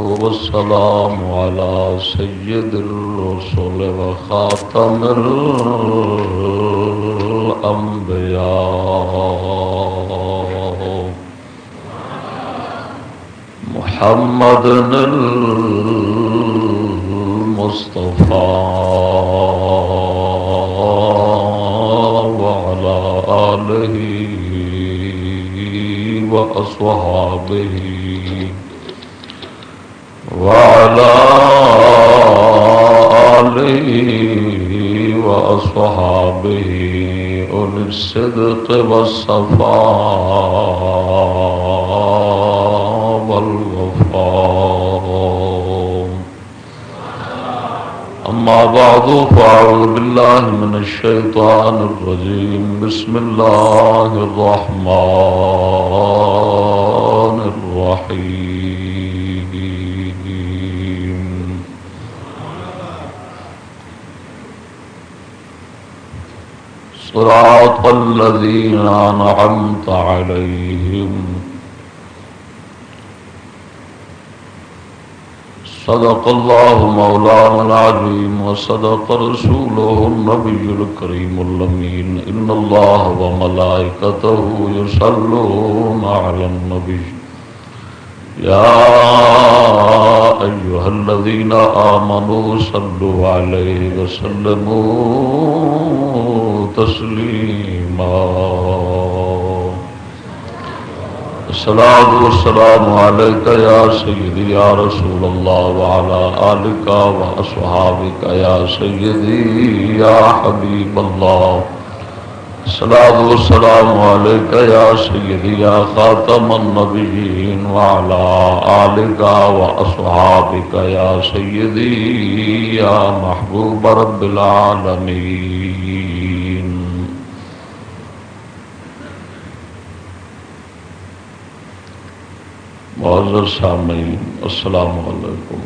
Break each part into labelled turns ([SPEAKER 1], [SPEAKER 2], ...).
[SPEAKER 1] والسلام على سيد الرسل وخاتم الأنبياء. محمد المصطفى وعلى آله وأصحابه. وعلى آله وأصحابه، أولي الصدق والصفاء والوفاء. أما بعد، فأعوذ بالله من الشيطان الرجيم. بسم الله الرحمن الرحيم. صراط الذين أنعمت عليهم. صدق الله مولانا العظيم. وصدق رسوله النبي الكريم اللمين إن الله وملائكته يصلون على النبي. يا أيها الذين آمنوا صلوا عليه وسلموا تسليما. الصلاة والسلام عليك يا سيدي يا رسول الله وعلى آلك وأصحابك يا سيدي يا حبيب الله. الصلاة والسلام عليك يا سيدي يا خاتم النبيين وعلى آلك وأصحابك يا سيدي يا محبوب رب العالمين. معذر سامعین، السلام علیکم۔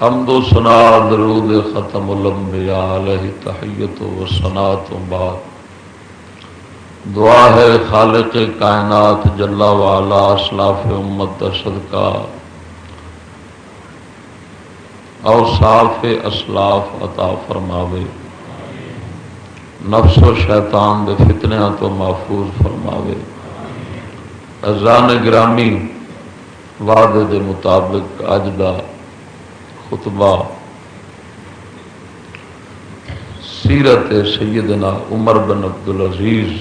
[SPEAKER 1] حمد و سنا درود ختم الانبیاء علیہ تحیت و سنا تو بعد۔ دعا ہے خالق کائنات جلا والا اسلاف امت صدقہ۔ اور صاف اسلاف عطا فرماوے۔ نفس و شیطان دے فتنیاں تو محفوظ فرماوے۔ ازان گرامی وعدے دے مطابق اج دا خطبہ سیرت سیدنا عمر بن عبد العزیز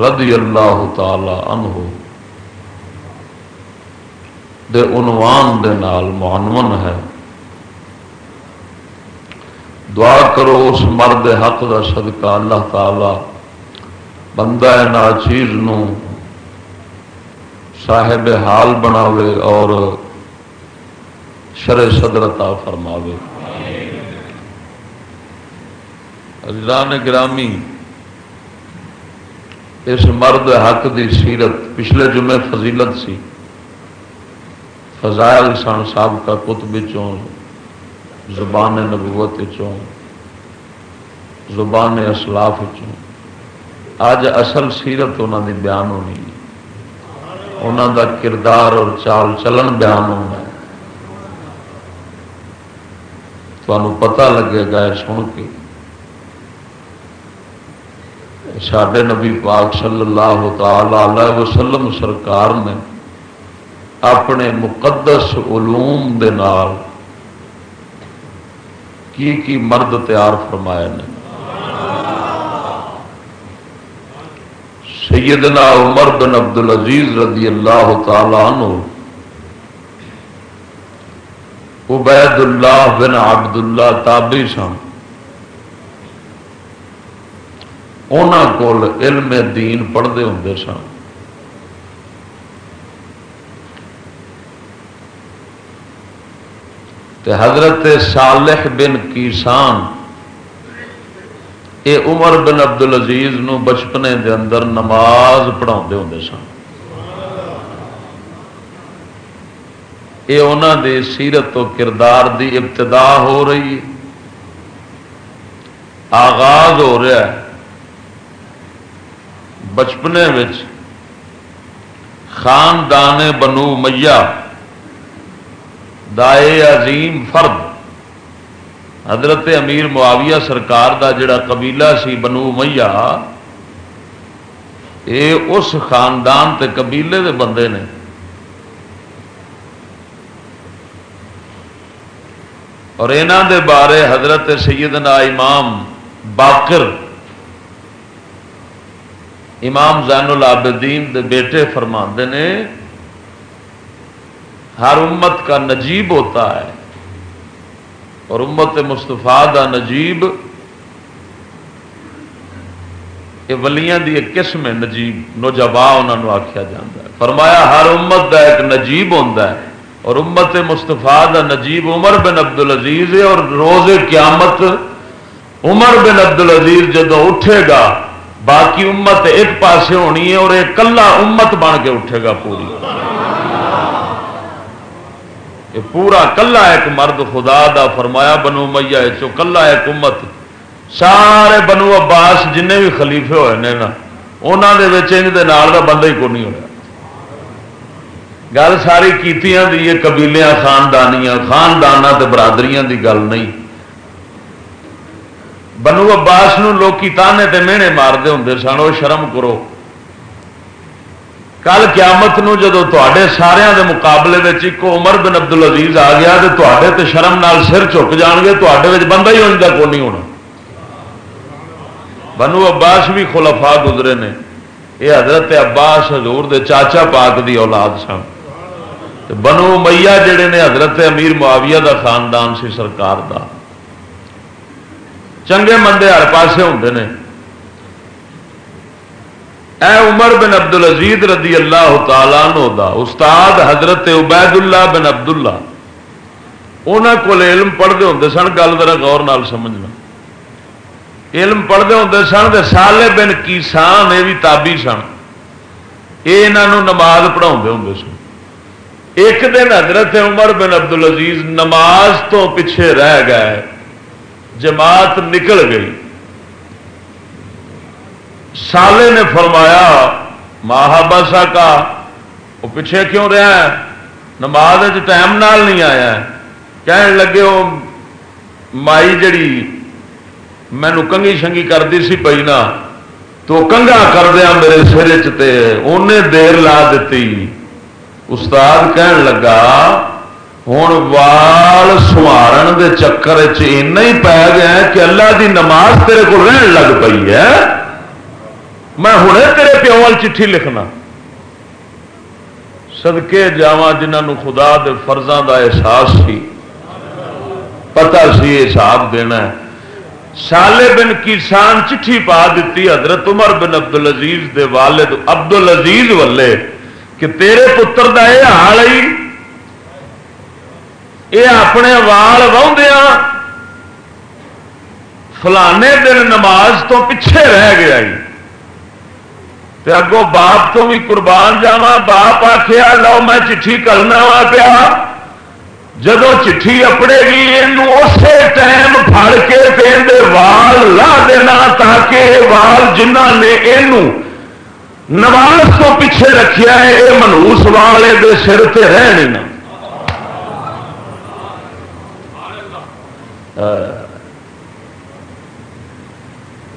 [SPEAKER 1] رضی اللہ تعالی عنہ دے عنوان دے نال معنون ہے۔ دعا کرو اس مرد حق دا صدقہ اللہ تعالی بندہ نا چیز نو صاحب حال بناوے اور شر صدرتا فرماوے۔ اجلان گرامی، اس مرد حق دی سیرت پچھلے جمعے فضیلت سی۔ فضائل سن صاحب کا کتب چوں، زبان نبوت چوں، زبان اسلاف چوں۔ اج اصل سیرت انہوں دی بیان ہونی ہے۔ انہوں دا کردار اور چال چلن بیان ہونا تمہیں پتا لگے گا سن کے۔ سڈے نبی پاک صلی اللہ تعالی وسلم سرکار نے اپنے مقدس علوم دے نال کی کی مرد تیار فرمائے نے۔ سیدنا عمر بن عبد العزیز رضی اللہ تعالی عنہ عبید اللہ بن عبد اللہ تابی سن۔ انہوں کول علم دین پڑھتے ہوں سن۔ حضرت صالح بن کیسان یہ عمر بن عبد العزیز بچپنے دے اندر نماز پڑھا ہوں سن۔ یہ انہوں دے سیرت و کردار دی ابتدا ہو رہی ہے۔ آغاز ہو رہا ہے۔ بچپنے خاندان بنو میا دائے عظیم فرد حضرت امیر معاویہ سرکار دا جڑا قبیلہ سی بنو میا یہ اس خاندان تے قبیلے دے بندے نے۔ اور یہاں دے بارے حضرت سیدنا امام باقر، امام زین العابدین دے بیٹے فرما نے، ہر امت کا نجیب ہوتا ہے۔ اور امت مستفا دا نجیب، یہ ولیاں دی ایک قسم ہے نجیب نوجبا انہوں آخیا جا فرمایا، ہر امت دا ایک نجیب ہوتا ہے۔ اور امت مستفا دا نجیب عمر بن عبد العزیز ہے اور روز قیامت عمر بن عبد العزیز جدو اٹھے گا، باقی امت ایک پاسے ہونی ہے اور ایک کلا امت بن کے اٹھے گا پوری۔ یہ پورا کلا ایک مرد خدا دا فرمایا بنو میا چو کلا ایک امت، سارے بنو عباس جن بھی خلیفے ہوئے ہیں نا انہوں کے نال کا بندہ ہی کو نہیں ہوا گل ساری کیتیاں دی، یہ قبیلیاں، خاندانیاں خاندان برادریاں دی گل نہیں۔ بنو عباس نو لوکی تانے تے مینے مارتے ہوں سن وہ شرم کرو۔ کل قیامت نو جدو تے سارے دے مقابلے ایک عمر بن عبد العزیز آ گیا تو تے تے شرم نال سر چک جان گے تے بندہ ہی ہونے کا کون نہیں ہونا۔ بنو عباس بھی خلفا گزرے نے۔ یہ حضرت عباس حضور دے چاچا پاک دی اولاد سن۔ بنو میا جڑے نے حضرت امیر معاویہ دا خاندان سی سرکار دا۔ چنگے مندے ہر پاسے ہوں نے۔ اے عمر بن عبد العزیز رضی اللہ تعالیٰ نو دا استاد حضرت عبید اللہ بن عبد اللہ انہوں کو علم پڑھتے ہوں سن، گل ذرا غور نال سمجھنا۔ علم پڑھتے ہوں سن سالے بن کیسان، یہ بھی تابی سن۔ یہ نماز پڑھا ہوں سن۔ ایک دن حضرت عمر بن عبد العزیز نماز تو پیچھے رہ گئے، جماعت نکل گئی۔ سالے نے فرمایا مہاباسا کا وہ پیچھے کیوں رہا ہے نماز ٹائم نال نہیں آیا کہن لگے وہ مائی جڑی مینو کنگی شنگی کرتی سی پی نا، تو کنگا کردیا میرے سر چ دیر لا دیتی استاد کہن لگا ہوں وال سوارن دے چکر ہی پی گیا کہ اللہ دی نماز تیرے کو رہن لگ پئی ہے۔ میں ہوں تیرے پیو وال چٹھی لکھنا۔ سدکے جا جنہوں خدا دے فرضاں دا احساس سی۔ پتا سی حساب دینا ہے۔ سالے بن کسان چٹھی پا دیتی حضرت عمر بن عبد العزیز دے والد عبد العزیز والے کہ تیرے پتر دا یہ حال ہی یہ اپنے وال واؤدیا فلانے دن نماز تو پیچھے رہ گیا اگوں باپ تو بھی قربان جاوا باپ آخیا لو میں چٹھی کرنا وا پیا۔ جب چٹھی اپڑے گی یہ اسی ٹائم پڑ کے پہ وال لا دینا تاکہ وال جنہ نے یہ نماز تو پیچھے رکھیا ہے یہ منوس والے دے سر سے رہنا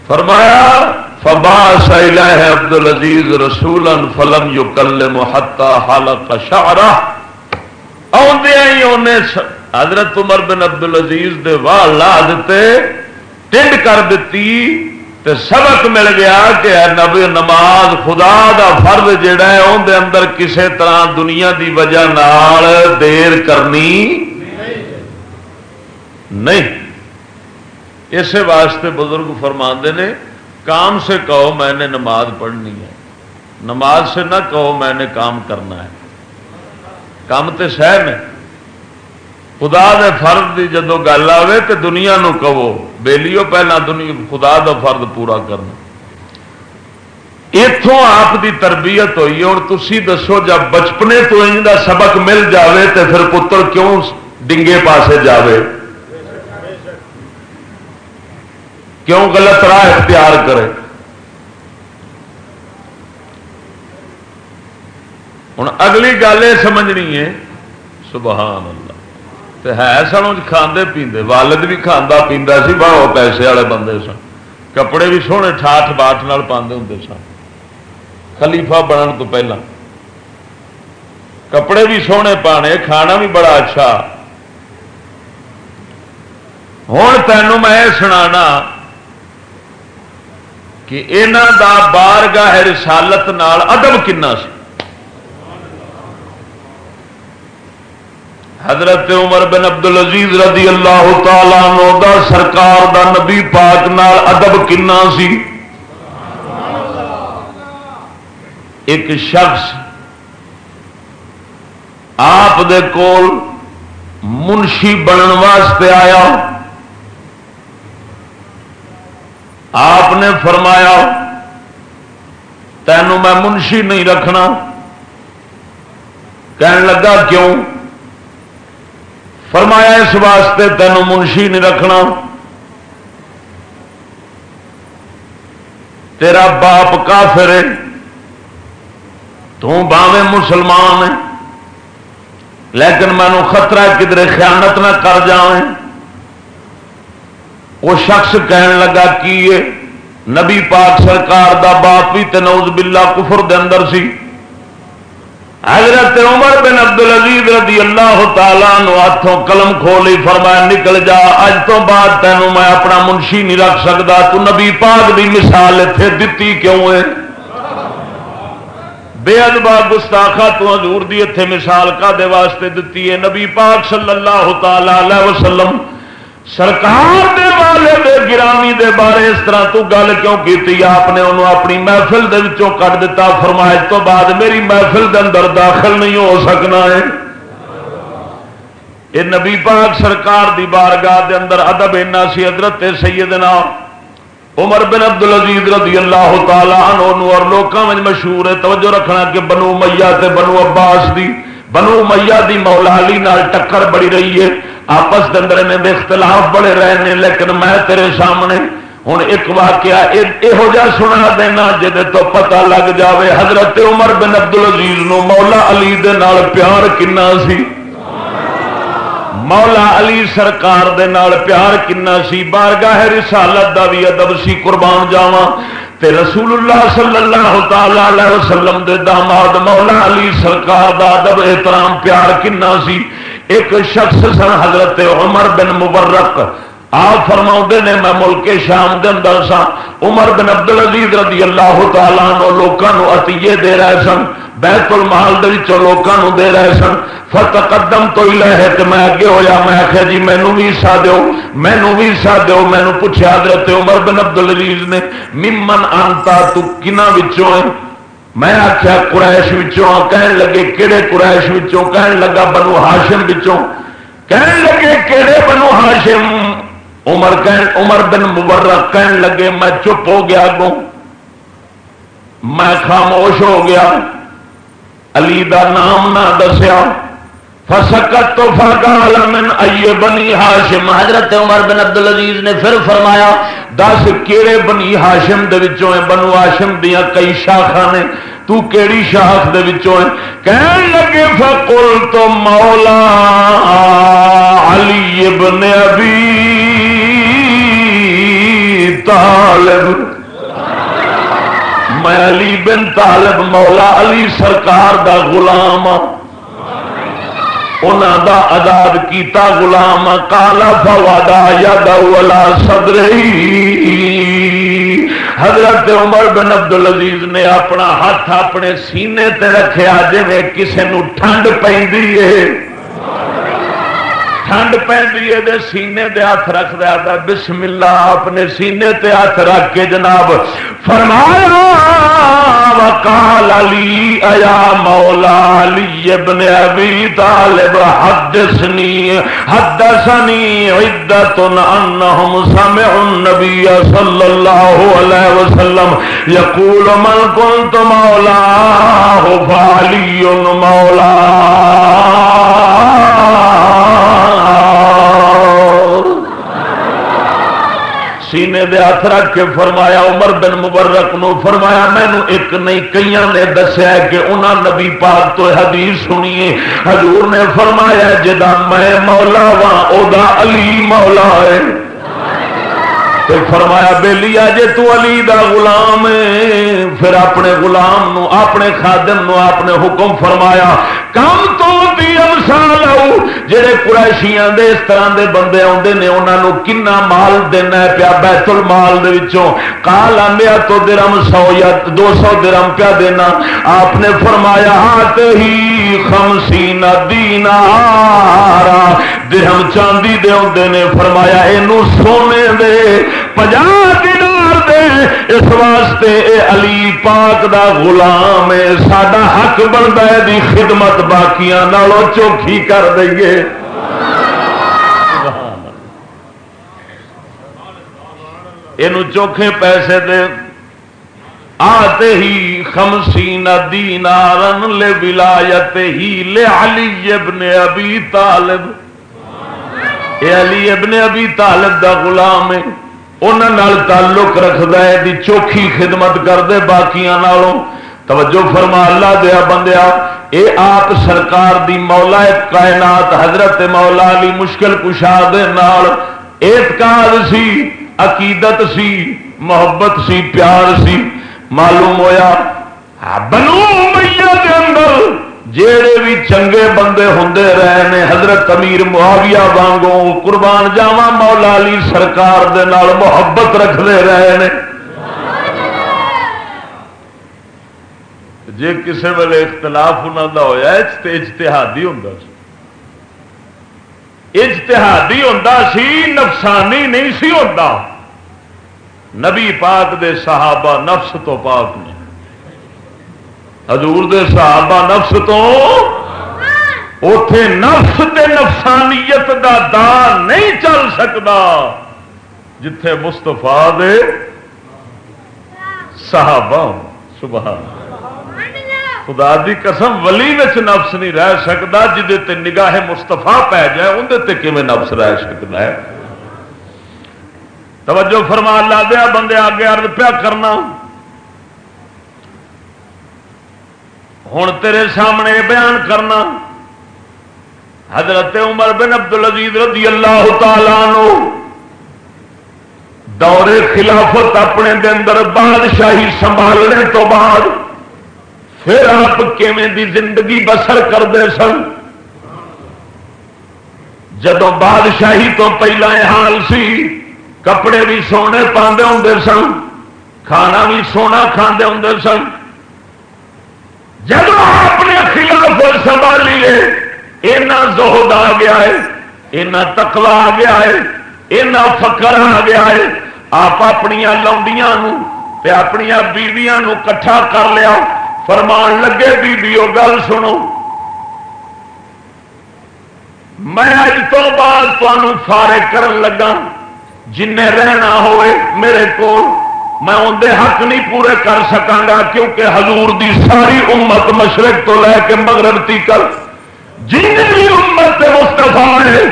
[SPEAKER 1] فرمایا فبا سیلا ہے عبد العزیز رسول فلم یو کل محتا حالت شارا آدھے انہیں حضرت عمر بن عبد العزیز دے واہ لا دیتے، ٹنڈ کر دیتی، تے سبق مل گیا کہ نبی نماز خدا دا فرض جڑا ہے اندر اندر کسے طرح دنیا دی وجہ نال دیر کرنی نہیں۔ اسے واسطے بزرگ فرماندے نے کام سے کہو میں نے نماز پڑھنی ہے۔ نماز سے نہ کہو میں نے کام کرنا ہے۔ کام تو سہ میں خدا دے فرد کی جدو گل آئے تو دنیا نو کہو۔ بےلیو پہلا دنیا خدا دا فرد پورا کرنا۔ اتوں آپ دی تربیت ہوئی اور تھی دسو جب بچپنے تو ان سبق مل جاوے تو پھر پتر کیوں ڈنگے پاسے جاوے؟ کیوں غلط راہ اختیار کرے؟ ہوں اگلی گل یہ سمجھنی ہے سبحان اللہ تو ہے سن جی کھانے پیندے، والد بھی کھانا پیندا سی بہت پیسے والے بندے سن، کپڑے بھی سونے ٹھاٹ باٹ پاندے ہوں سن۔ خلیفہ بننے تو پہلا۔ کپڑے بھی سونے پانے، کھانا بھی بڑا اچھا۔ ہوں تینوں میں سنا کہ یہاں دا بار گاہ رسالت نال ادب کنا سی؟ حضرت عمر بن عبد العزیز رضی اللہ تعالی نو دا سرکار دا نبی پاک نال ادب کنا سی؟ ایک شخص آپ دے کول منشی بنن واسطے آیا۔ آپ نے فرمایا تینوں میں منشی نہیں رکھنا. کہن لگا، کیوں؟ فرمایا، اس واسطے تینوں منشی نہیں رکھنا. تیرا باپ کافر ہے تو باوے مسلمان ہے، لیکن مینو خطرہ کدھر خیانت نہ کر جائیں وہ شخص کہن لگا کی نبی پاک سرکار دا باپ بھی تنوز بلا کفر دے اندر سی۔ حضرت عمر بن عبد العزیز رضی اللہ تعالیٰ نو ہاتھوں قلم کھولی فرمایا، نکل جا، اج تو بعد تینوں میں اپنا منشی نہیں رکھ سکتا تو نبی پاک دی مثال اتنے دتی کیوں ہے؟ بے ادبا گستاخا تو حضور دی اتنے مثال کا دے واسطے دتی ہے؟ نبی پاک صلی اللہ تعالی وسلم سرکار دے والے دے، گرامی دے بارے اس طرح تو گل کیوں کی آپ نے انہوں اپنی محفل دے وچوں کٹ دیتا فرمائش تو بعد میری محفل دے اندر داخل نہیں ہو سکنا ہے۔ یہ نبی پاک سرکار دی بارگاہ دے اندر ادب اینا سی، حضرت سیدنا عمر بن عبد العزیز رضی اللہ تعالی عنہ اور لوکاں میں مشہور ہے، توجہ رکھنا کہ بنو میاں تے بنو عباس دی، بنو میاں دی مولا علی نال ٹکر بڑی رہی ہے۔ آپس کے اندر میں اختلاف بڑے رہے لیکن میں تیرے سامنے ہوں ایک واقعہ یہو جا سنا دینا جہد تو پتا لگ جاوے حضرت عمر بن عبد العزیز نو مولا علی دے نال پیار کنا سی؟ مولا علی سرکار دے نال پیار کنا سی، بارگاہ رسالت دا بھی ادب سی، قربان جاواں تے رسول اللہ صلی اللہ تعالی علیہ وسلم دے داماد مولا علی سرکار دا ادب احترام پیار کنا سی۔ ایک شخص سن حضرت عمر بن مبرک۔ آپ فرما نے، میں ملک شام کے اندر سا عمر بن عبد العزیز رضی اللہ تعالیٰ لوگوں اتیے دے رہے سن۔ بیت المال دے لوگوں دے رہے سن۔ فتح قدم تو ہی لے تو میں اگے ہویا، میں آخیا جی مینو بھی سا دو مینو بھی سا دو مینو پوچھا حضرت عمر بن عبد العزیز نے، ممن آنتا تو کنہ ہے؟ میں آخیا قرائش کہن لگے کہڑے قرائش کہن لگا بنو ہاشم کہن لگے کہڑے بنو ہاشم؟ عمر کہن، عمر بن مبرک کہن لگے، میں چپ ہو گیا اگوں میں خاموش ہو گیا۔ علی دا نام نہ دسیا۔ فسکت تو فقال من ائے بنی ہاشم۔ حضرت عمر بن عبد العزیز نے پھر فرمایا، دس کیڑے بنی ہاشم دے وچوں ہیں، بنو ہاشم دیاں کئی شاخاں نے۔ تو کیڑی شاخ دے وچوں ہے کہن لگے فقل تو مولا علی ابن ابی طالب۔ میں علی بن طالب، مولا علی سرکار دا غلام ہاں۔ دا آزاد کیتا غلام کالا فوادا یا والا صدر حضرت عمر بن عبد العزیز نے اپنا ہاتھ اپنے سینے تے رکھا جی کسی ٹھنڈ پہ ٹھنڈ پہ سینے دے ہاتھ رکھ دیا تھا بسم اللہ اپنے سینے تے ہاتھ رکھ کے جناب فرمایا، وقال علی، ایا مولا علی ابن ابی طالب، حدثنی حدثنی عدت انہم سمعوا النبی صلی اللہ علیہ وسلم، یقول، من کنت مولا فعلی مولا سینے دے ہاتھ رکھ کے فرمایا، عمر بن مبرک نو فرمایا مینو ایک نہیں کئی نے دسیا کہ انہوں نبی پاک تو حدیث سنیے۔ حضور نے فرمایا، جدا میں مولا وا او علی مولا ہے۔ تو فرمایا بے لیا جے تو علی دا غلام پھر اپنے غلام نو، اپنے خادم نو اپنے حکم فرمایا کم تو بھی امسال آؤ۔ جہے قریشیاں دے اس طرح دے بندے آتے نے انہوں نے کنا مال دینا ہے پیا بیت المال دے وچوں۔ کال آدھا تو درم سو یا دو سو درم پیا دینا۔ آپ نے فرمایا، ہاتھ ہی خمسی دینا درم چاندی دے آتے نے فرمایا یہ سونے دے دینار دے اس واسطے اے علی پاک دا غلام ہے ساڈا حق بنتا ہے دی خدمت باقیاں نالوں چوکھی کر دئیے یہ چوکھے پیسے دے آتے ہی خمسی ندی نارن لے ولایت ہی لے علی ابن ابی طالب۔ اے علی ابن ابی طالب دا غلام ہے انہوں تعلق رکھتا ہے، دی چوکھی خدمت کرتے باقیاں نالوں۔ توجہ فرما، اللہ دیا بندیا، اے آپ سرکار دی مولا کائنات حضرت مولا علی مشکل کشا دے نال اعتقاد سی، عقیدت سی، محبت سی، پیار سی۔ معلوم ہویا بنو دے اندر جیڑے بھی چنگے بندے ہوں رہے نے، حضرت امیر معاویہ وانگوں قربان جاوا مولا علی سرکار دے نال محبت رکھتے رہے نے۔ جے کسے ویلے اختلاف انہوں کا ہوا اجتہادی ہوں اجتہادی ہوں سی، نفسانی نہیں سی ہوتا نبی پاک دے صحابہ نفس تو پاک نے۔ حضور دے صحابہ نفس تو اتے نفس تے نفسانیت دا دا نہیں چل سکتا جتھے مستفا دے صحابہ سبحان خدا دی قسم، ولی نفس نہیں رہ سکتا جی نگاہ مستفا پی جائے اندر کیون نفس رہ سکتا ہے؟ توجہ فرما لا دیا، بندے آگے ارد پیا کرنا۔ ہوں تیرے سامنے بیان کرنا۔ حضرت عمر بن عبد العزیز رضی اللہ تعالی نو دور خلافت اپنے دے اندر بادشاہی سنبھالنے تو بعد پھر آپ دی زندگی بسر کرتے سن؟ جدو بادشاہی تو پہلا حال سی کپڑے بھی سونے پاندے ہوں سن کھانا بھی سونا کھاندے ہوں سن جب اپنے خلاف سنبھالیے اینا زہد آ گیا ہے اینا تکوا آ گیا ہے اینا فکر آ گیا ہے آپ اپنی لاؤنڈیاں اپنی بیویاں کٹھا کر لیا فرمان لگے بیبیو گل سنو میں اج تو بعد تمہوں فارغ کرن لگا جن رہنا ہوئے میرے کو میں اندر حق نہیں پورے کر سکا گا، کیونکہ حضور دی ساری امت مشرق تو لے کے مغرب کر جن بھی امت مستفا ہے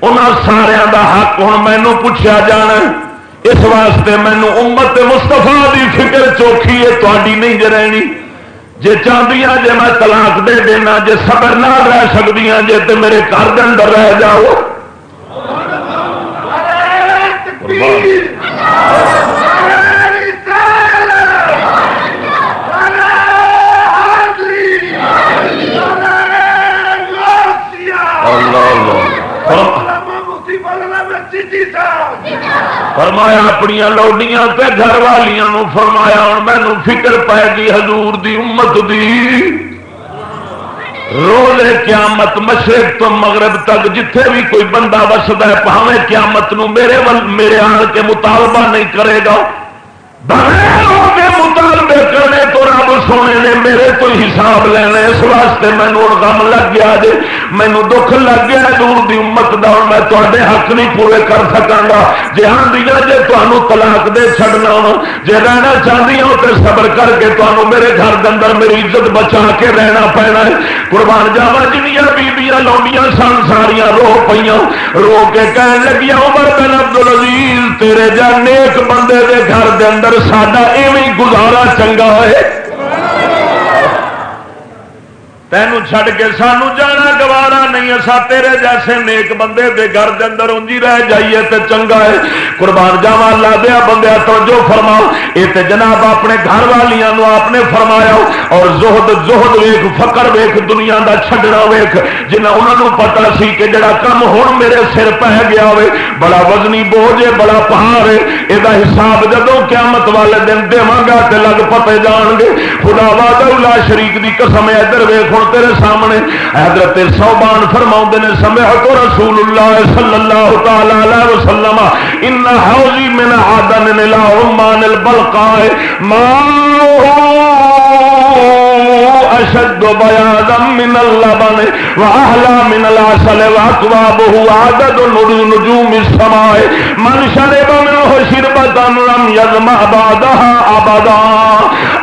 [SPEAKER 1] انہوں سارا دا حق ہوں مینو پوچھا جانا اس واسطے مینو امت مستفا دی فکر چوکھی ہے تاری نہیں جی جرنی جی چاہتی جی میں طلاق دے دینا جی صبر نہ رہ سکتی جی تو میرے گھر کے اندر رہ جاؤ۔ فرمایا اپنی لوڈیاں گھر والیاں فرمایا ہوں مینو فکر پائے گی حضور دی امت دی روز قیامت، مشرق تو مغرب تک جتھے بھی کوئی بندہ وسد ہے پاوے قیامت نو میرے ول میرے آن کے مطالبہ نہیں کرے گا۔ سونے نے میرے تو حساب لینا اس واسطے مینو غم لگ گیا جی۔ مینو دکھ لگ گیا دور دی امت دا میں تے حق نہیں پورے کر سکا گا جی ہاں دیا جی تمہوں تلاک دے چڑنا جی رہنا چاہتی ہوں تو صبر کر کے تمہوں میرے گھر کے اندر میری عزت بچا کے رہنا پینا ہے۔ قربان جاوا جنیا بیبیاں لاؤنیاں سن ساریاں، رو پہ رو کے کہن لگیا عمر بن عبد العزیز تیرے جا نیک بندے دے گھر دے اندر ساڈا ایویں گزارا چنگا ہے تینوں چھڈ کے سانو جانا، گوارا نہیں اصا تیرے جیسے نیک بندے دے گھر دے اندر انجی رہ جائیے تے چنگا ہے۔ قربان جاوا لا دیا بندے، توجہ فرماؤ۔ یہ تے جناب اپنے گھر والیاں نو آپ نے فرمایا، اور زہد زہد ویخ فقر ویخ دنیا دا چھڈنا ویخ جنہ انہوں نے پتا سی کہ جڑا کم ہوں میرے سر پہ گیا ہوئے، بڑا وزنی بوجھ ہے، بڑا پہاڑ ہے یہ حساب جدو قیامت والے دن دے گا تے لگ پتے جان گے۔ خدا وا شریک دی قسم ہے ادھر ویخ ہوں تیرے سامنے۔ حضرت صوبان فرما نے سمے تو رسول اللہ صلی اللہ تعالی وسلم، ان حوضی من عدن الى عمان البلقاء ما اشد بیاضا من اللبن واحلى من العسل واكوابه عدد نجوم السماء. من شرب منه شربة لم يظمأ بعدها ابدا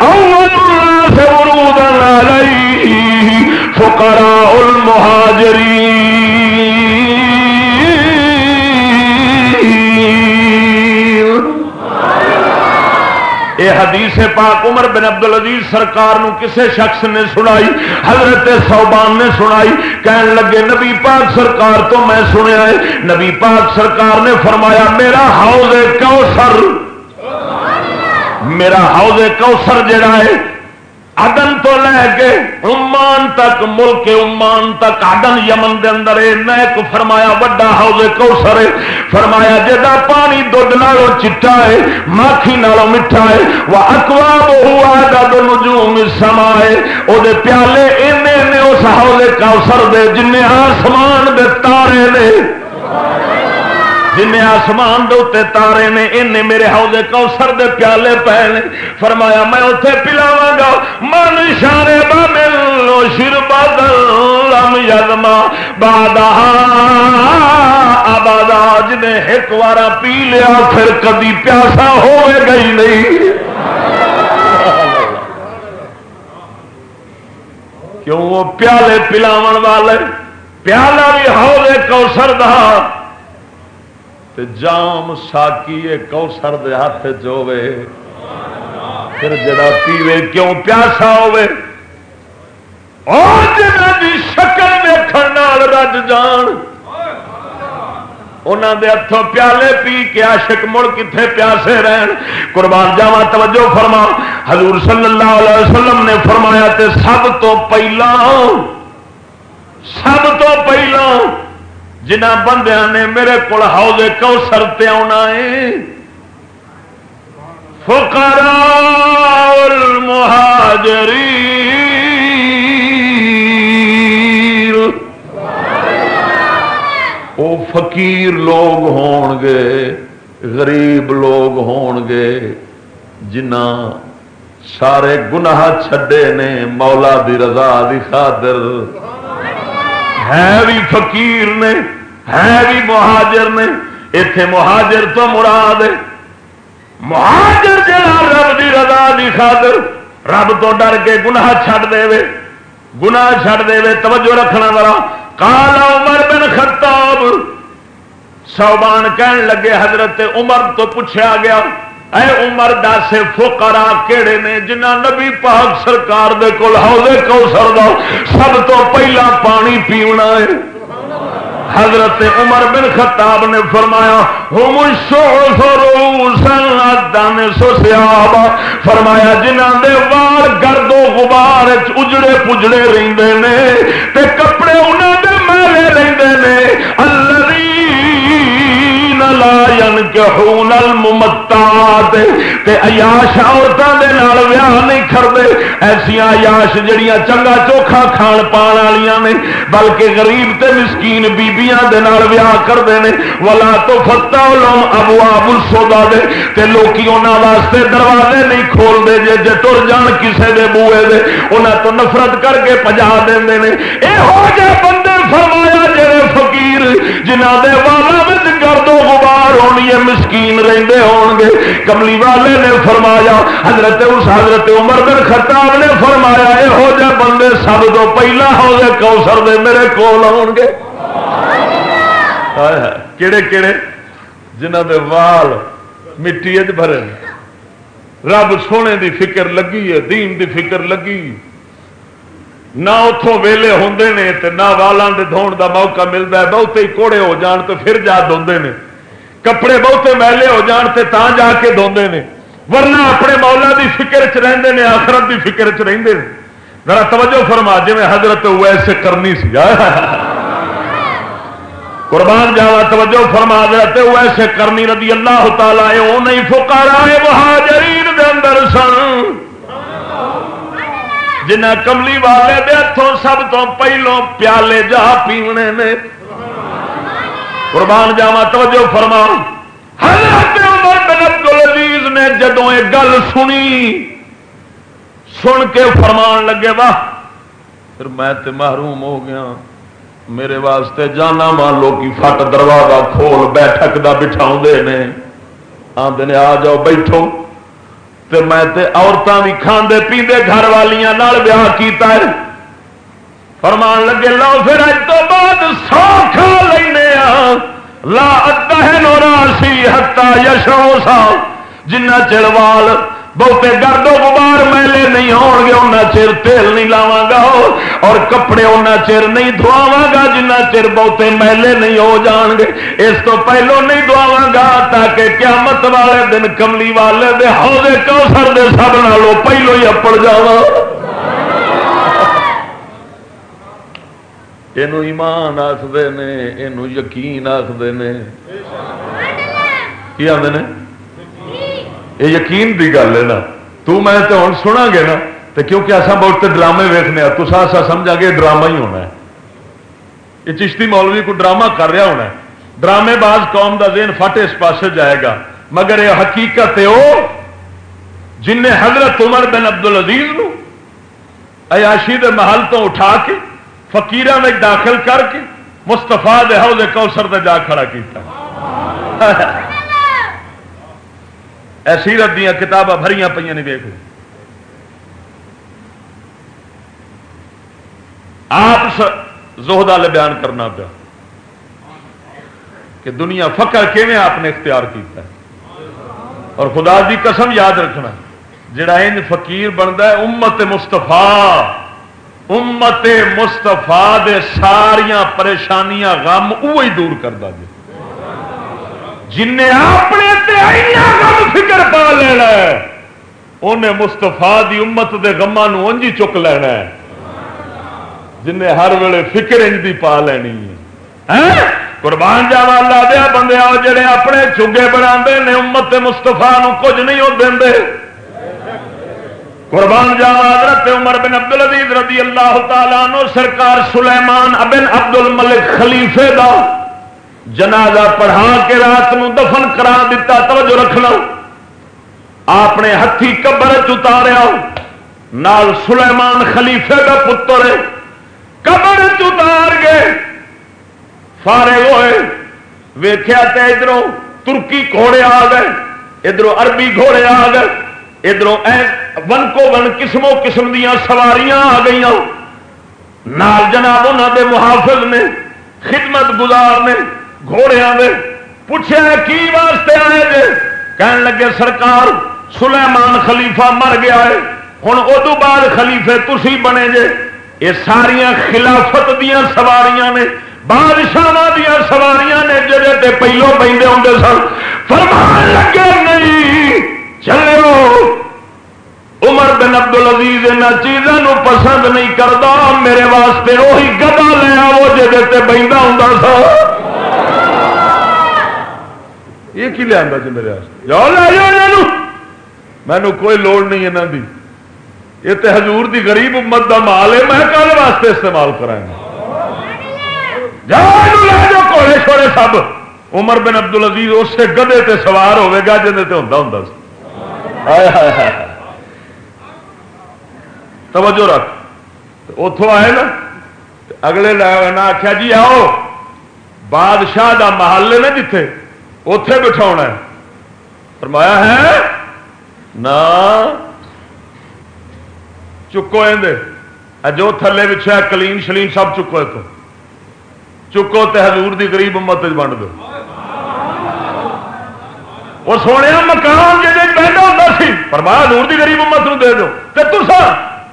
[SPEAKER 1] اول الناس ورودا عليه فقراء المهاجرين. یہ حدیث پاک عمر بن عبد العزیز سرکار نو کسے شخص نے سنائی، حضرت صوبان نے سنائی، کہن لگے، نبی پاک سرکار تو میں سنیا ہے۔ نبی پاک سرکار نے فرمایا، میرا ہاؤز کوثر، میرا ہاؤز کوثر جڑا ہے عدن تو لے کے عمان تک، ملک عمان تک، عدن یمن دے اندر نیک فرمایا، وڈا حوض کوثر فرمایا، جدا پانی دودھ نالو چٹا ہے ماکھی نالو مٹھا ہے وہ اکوا بہو عدد نجوم سما ہے او دے پیالے اینے نے اس حوض کوثر دے جن آسمان دے تارے نے۔ جن آسمان دے تارے نے ان میرے ہاؤدے کوسر دے پیالے پے نے فرمایا، میں اتنے پلاوا گا۔ من شارے بل شر بدل یدما بادا آبادا جن ایک بار پی لیا، پھر کدی پیاسا ہوئے گئی نہیں۔ کیوں؟ وہ پیالے پلاو والے، پیالہ بھی ہو کوسر دہا تے جام ساکی کوسر دے ہاتھ چوے پھر جڑا پیوے کیوں پیاسا ہوے اور دی شکل ویکھن رج جان۔ انہوں دے ہاتھوں پیالے پی کے عاشق مڑ کتنے پیاسے رہن۔ قربان جاوا توجہ فرما۔ حضور صلی اللہ علیہ وسلم نے فرمایا تے سب تو پہلا، سب تو پہلا جنہ بندیا نے میرے کو ہاؤ کو سرتے آنا ہے۔ فکرا مہاجری وہ فقیر لوگ ہون گے غریب لوگ ہون گے جنہ سارے گناہ چھڈے نے مولا دی رضا دی خاطر۔ ہے بھی فقیر نے۔ ہے بھی مہاجر نے اتے مہاجر تو مراد ہے۔ مہاجر جہاں رب کی رضا کی خاطر رب تو ڈر کے گناہ چھڈ دے وے گناہ چھڈ دے وے توجہ رکھنا والا کالا عمر بن خطاب سوبان کہن لگے، حضرت عمر تو پوچھا گیا، اے عمر دس فقرا کہڑے نے جنہ نبی پاک سرکار دے کول حوضے کو سر سب تو پہلا پانی پیونا ہے۔ حضرت عمر بن خطاب نے فرمایا فرمایا جنہ دے وار گرد و غبار اجڑے پجڑے رہتے ہیں کپڑے انہوں دے میلے رہتے ہیں اللہ لا ينكحون الممتعات، تے عیاش عورتوں دے نال ویاہ نہیں کرتے ایسا عیاش جڑیاں چنگا چوکھا کھان پان والیاں نے، بلکہ غریب تے مسکین بیبیاں دے نال ویاہ کرتے ہیں ولا تو فتح لوم ابواب السودا دے۔ تے لوکی انہاں واسطے دروازے نہیں کھول دے جے جے تر جان کسے دے بوئے دے۔ انہاں تو نفرت کر کے پجا دیندے نے۔ اے ہو جے بندے فرمایا جڑے فقیر جنہ دے والا وچ گرد غبار، ہونی ہے مسکین رہندے ہون گے کملی والے نے فرمایا، حضرت اس حضرت عمر بن خطاب نے فرمایا اے ہو جے بندے سب تو پہلا ہو گئے کوثر دے میرے کول آن گے کہڑے کہڑے جنہ دے وال مٹی بھرے رب سونے دی فکر لگی ہے، دین دی فکر لگی۔ نہ اتوں ویلے ہوں نے تے نہ والوں کے دھون کا موقع ملتا ہے، بہتے ہی کوڑے ہو جان تو پھر جا دے نے۔ کپڑے بہتے میلے ہو جان تو تا جا کے دے نے۔ ورنہ اپنے مولا دی فکر چ رہتے ہیں آخرت دی فکر چ رہتے ہیں ذرا توجہ فرما جی میں حضرت ویسے کرنی سی۔ قربان جاوا توجہ فرما، حضرت ویسے کرنی رضی اللہ تعالی وہ نہیں فکارا مہاجرین دے اندر سن۔ جنہ کملی والے دے ہاتھوں سب تو پہلو پیالے جا پینے نے. قربان جاوا توجہ فرما حضرت عمر بن عبد العزیز نے جدو یہ گل سنی، سن کے فرمان لگے، واہ، پھر میں تے محروم ہو گیا. میرے واسطے جانا مان لو کی فٹ دروازہ کھول بیٹھک دا بٹھا نے. آدھے آ جاؤ، بیٹھو. تے میں تے عورتاں بھی کھاندے پیندے گھر والیاں نال بیاہ کیتا ہے۔ فرمان لگے، لو پھر اج تو بعد سو کھا لینے ہاں لا ادہ نورا سی ہتا یشو سا جنہ چڑوال بہتے گرد و غبار میلے نہیں ہون گے ان چر تیل نہیں لاوا گا اور کپڑے ان چر نہیں دھواوا گا جنہ چر بہتے میلے نہیں ہو جان گے اس تو پہلو نہیں دعوا گا تاکہ قیامت والے دن کملی والے دے حوضے کوثر دے سب نالوں پہلو ہی اپڑ جاوا یہ ایمان آخر نے یہ یقین آخر نے کی آدھے یہ یقین کی گل ہے نا۔ تو میں تو ہوں سنا گے نا تو کیونکہ اصا بہت ڈرامے ویکنے ہاں، تو سا سا سمجھا گے ڈرامہ ہی ہونا ہے۔ یہ چشتی مولوی کو ڈرامہ کر رہا ہونا ہے۔ ڈرامے باز قوم کا ذہن فٹ اس پاس جائے گا۔ مگر یہ حقیقت ہے وہ، جن نے حضرت عمر بن عبد العزیز عیاشی دے محل تو اٹھا کے فکیر میں داخل کر کے مستفا دے حوض کوثر تے جا کھڑا کیتا۔ سیرت دیا کتاباں بھری پہ نہیں ویک آپ زہد والے بیان کرنا پیا کہ دنیا فقر کیون آپ نے اختیار کیتا ہے؟ اور خدا دی قسم یاد رکھنا، جڑا ان فقیر بنتا ہے، امت مستفا امت مستفا دے ساریاں پریشانیاں، غم وہی دور کرتا جی جن نے اپنے غم فکر پا لینا انہیں مستفا دی امت دے گما انجی چک لینا ہے۔ جن ہر ویلے فکر انج دی پا لینی ہے۔ ہاں؟ قربان جاوا اللہ دیا بندے جڑے اپنے چوگے بنا نے، امت مستفا کچھ نہیں ہو دے۔ قربان جاوا حضرت عمر بن عبد العزیز رضی اللہ تعالیٰ نو سرکار سلیمان ابن عبد الملک خلیفے دا جنازہ پڑھا کے رات نو دفن کرا دیتا، توجہ رکھنا آپ نے ہاتھی قبر چتاریا نال سلیمان خلیفے کا پتر قبر چتار گئے فارے ہوئے۔ ویخیا تو ادھر ترکی گھوڑے آ گئے۔ ادھر عربی گھوڑے آ گئے۔ ادھر ون کو ون قسموں قسم دیا سواریاں آ گئی نال جناب انہوں دے محافظ نے، خدمت گزار نے گھوڑیا میں پوچھا کی واسطے آئے جے؟ کہنے لگے، سرکار، سلیمان خلیفہ مر گیا ہے۔ ہوں ادو بعد خلیفے تھی بنے جے۔ یہ ساریا خلافت دیا سواریاں نے بادشاہ دیا سواریاں نے جہے پہلو بہتے ہوں سن۔ فرمان لگے، نہیں چلو عمر بن عبد العزیز ان چیزوں پسند نہیں کرتا میرے واسطے وہی گدا لیا وہ جہد بہتا ہوں سا۔ یہ کی لیا جی میرے جاؤ لے مینو کوئی لوڑ نہیں یہاں کی یہ تو حضور دی غریب امت کا مال ہے، میں کل واسطے استعمال کرا جاؤ کوڑے چھوڑے سب۔ عمر بن ابدل عزیز اسے گدے تے سوار ہوے گا جن سے ہوں ہوں توجہ رکھ۔ اتوں آئے نا اگلے آخیا جی آؤ، بادشاہ دا محل ہے نا جتھے۔ اتے بٹھا فرمایا ہے نہ چکو جو تھلے بچھا کلیم شلیم سب چکو تو چکو تے حضور دی غریب امت بنڈ دو وہ سونے مکان جی پہنتا ہوتا سی فرمایا حضور دی غریب امت نو دے دو تے تسا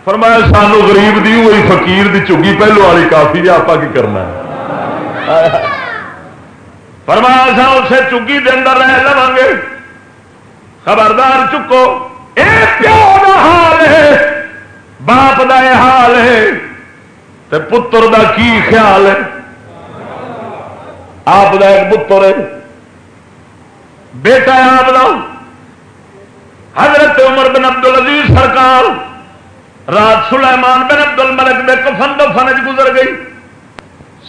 [SPEAKER 1] فرمایا سانو غریب دی ہوئی فقیر دی چگی پہلو والی کافی جی آپ کی کرنا ہے فرمایا سا اسے چگی دے اندر رہ لوا گے۔ خبردار چکو۔ اے پیو دا حال ہے، باپ دا یہ حال ہے، تے پتر دا کی خیال ہے؟ آپ دا ایک پتر ہے۔ بیٹا ہے آپ دا۔ حضرت عمر بن عبد العزیز سرکار، رات سلیمان بن عبد الملک دے کفن دفن گزر گئی۔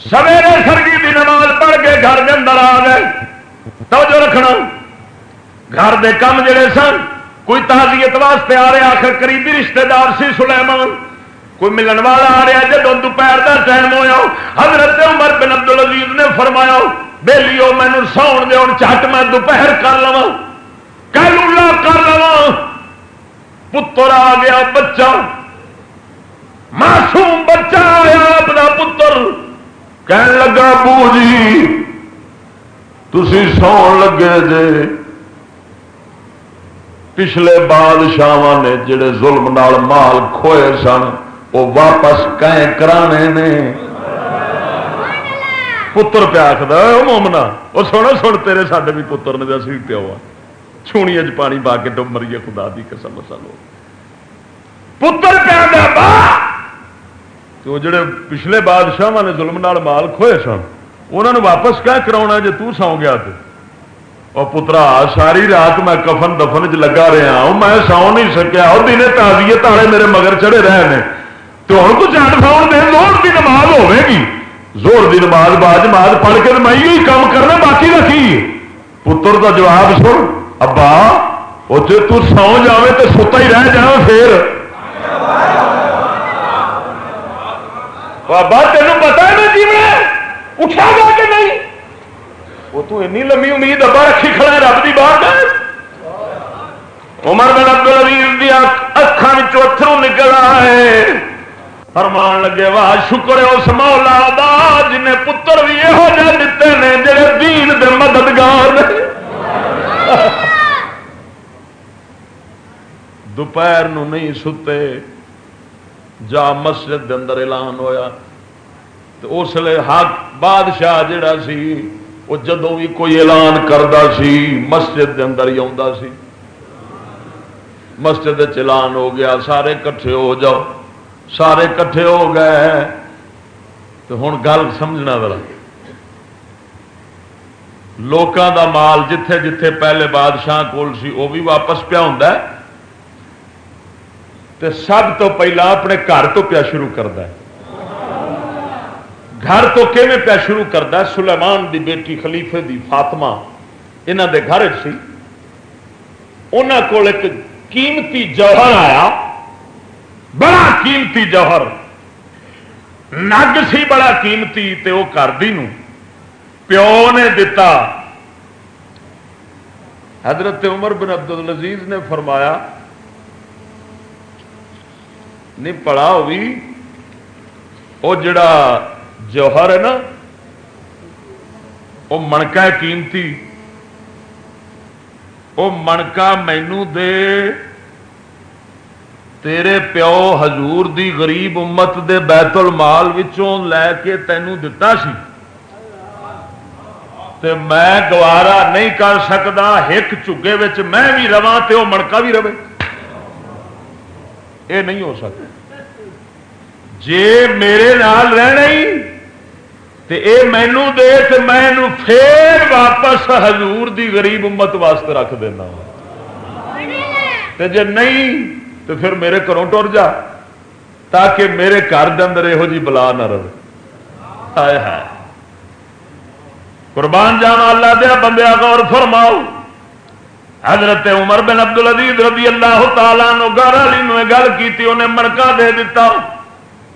[SPEAKER 1] سویرے سرگی دی نماز پڑھ کے گھر کے اندر آ گئے توجہ رکھنا۔ گھر دے کام جڑے سن، کوئی تعزیت واسطے آ رہے، آخر قریبی رشتہ دار سی سلیمان۔ کوئی ملن والا آ رہا جب دوپہر کا ٹائم ہوا حضرت عمر بن عبد العزیز نے فرمایا بہلی مینو ساؤ دے چٹ میں دوپہر کر لوا کلولا کر لوا پتر آ گیا، بچہ۔ معصوم بچہ آیا، اپنا پتر۔ کہن لگا بو جی تھی سو لگے جے پچھلے بادشاہ نے جڑے ظلم نال مال کھوئے سن وہ واپس کہیں کرانے نے پتر پیا آخر مومنا وہ سونا سن تیرے سڈے بھی پتر نے دس بھی پیو چھونی چ پانی پا کے ڈب مریے خدا دی قسم مسلو پتر پیا تو جڑے پچھلے بادشاہ نے ظلم نال مال کھوئے سن انہوں نے واپس کیا کرا جی توں گیا تو اور پترا ساری رات میں کفن دفن چ لگا رہا ہوں میں سو نہیں سکیا اور دن تعزیت والے میرے مگر چڑھے رہے ہیں تو ہوں تو چٹ ساؤن دے زور کی نماز ہوے گی زور کی نماز بعد نماز پڑھ کے میں ہی کام کرنا باقی رکھی پتر کا جواب سن ابا وہ تو سو جائے تو ستا ہی رہ جا پھر بابا تینوں پتا ہے نا جی میں؟ اٹھا گا کہ نہیں؟ وہ تو انی لمبی امید ابا رکھی کھڑا ہے، رب کی بات عمر بن عبد العزیز دیا اکھان اترو نکل رہا ہے فرمان لگے، واہ، شکر ہے اس مولا دا جن پتر بھی یہو جہ دیتے ہیں جڑے دین دے مددگار نے۔ دوپہر نو نہیں ستے۔ جا مسجد دے اندر اعلان ہویا تو اس لیے حق بادشاہ جڑا سی، وہ جدو بھی کوئی اعلان کرتا سی، مسجد کے اندر ہی آتا سی۔ مسجد چلان ہو گیا، سارے کٹھے ہو جاؤ۔ سارے کٹھے ہو گئے۔ تو ہوں گل سمجھنا ذرا۔ لوکاں دا مال جتھے جتھے پہلے بادشاہ کول سی، وہ بھی واپس پیا ہوں تے سب تو پہلا اپنے گھر تو پیا شروع کرتا ہے۔ گھر تو کیون پیا شروع کرتا سلیمان دی بیٹی خلیفے دی فاطمہ۔ یہاں دے گھر سی۔ انہوں کو ایک قیمتی جوہر آیا۔ بڑا قیمتی جوہر۔ نگ سی بڑا قیمتی تے وہ کردی پیو نے دتا۔ حضرت عمر بن عبد العزیز نے فرمایا نہیں پڑا ہوئی وہ جڑا جوہر ہے نا وہ منکا ہے قیمتی وہ منکا مینو دے تیرے پیو حضور دی غریب امت دے بیت المال وچوں لے کے تینوں دتا سی تے میں گوارا نہیں کر سکتا ایک چگے میں بھی رواں تے وہ منکا بھی رہے یہ نہیں ہو سکتا جے میرے نال رہنا ہی تے اے مینو دے تے میں پھر واپس حضور دی غریب امت واسطے رکھ دینا تے جے نہیں تو پھر میرے گھروں ٹر جا تاکہ میرے گھر کے اندر یہو جی بلا نہ رہے ہے قربان جانا اللہ دیا بندیا غور فرماؤ حضرت عمر بن عبد العزیز رضی اللہ تعالیٰ نو گھر علی نو گل کیتی، انہیں مرکا دے دیتا۔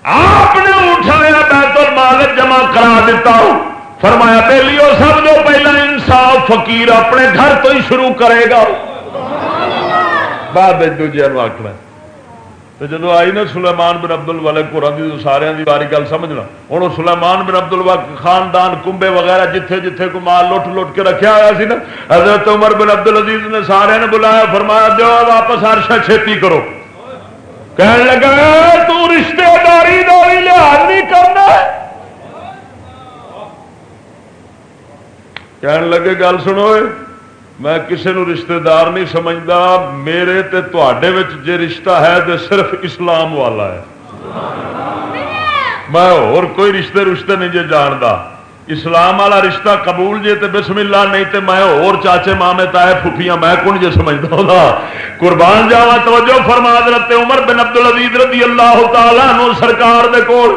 [SPEAKER 1] آپ نے اٹھایا بیت المال جمع کرا دیتا۔ فرمایا پہلی وہ سب جو پہلا انصاف فقیر اپنے گھر تو ہی شروع کرے گا۔ بعد دوجے آخنا تو جب آئی نا سلیمان بن ابدل والے قرآن کی سارے کی باری گل سمجھنا۔ ہوں سلیمان بن ابدل خاندان کمبے وغیرہ جتھے جتھے کو مال لٹ لٹ کے رکھا ہوا سی نا، حضرت عمر بن عبد العزیز نے سارے نے بلایا، فرمایا دو واپس ہر شا چھتی کرو۔ کہنے لگا تو رشتے داری داری لحاظ نہیں کرنا کہنے لگے، گل سنو میں کسی نو رشتہ دار نہیں سمجھتا میرے تے جے رشتہ ہے تو صرف اسلام والا ہے۔ میں اور کوئی رشتے رشتے نہیں جے جانتا اسلام والا رشتہ قبول جے تے بسم اللہ نہیں تے میں اور چاچے مامے تائے پھوپیاں میں کون جے سمجھتا ہوں قربان جاوا توجہ فرما رہتے عمر بن عبد العزیز رضی اللہ تعالیٰ نو سرکار دے کول۔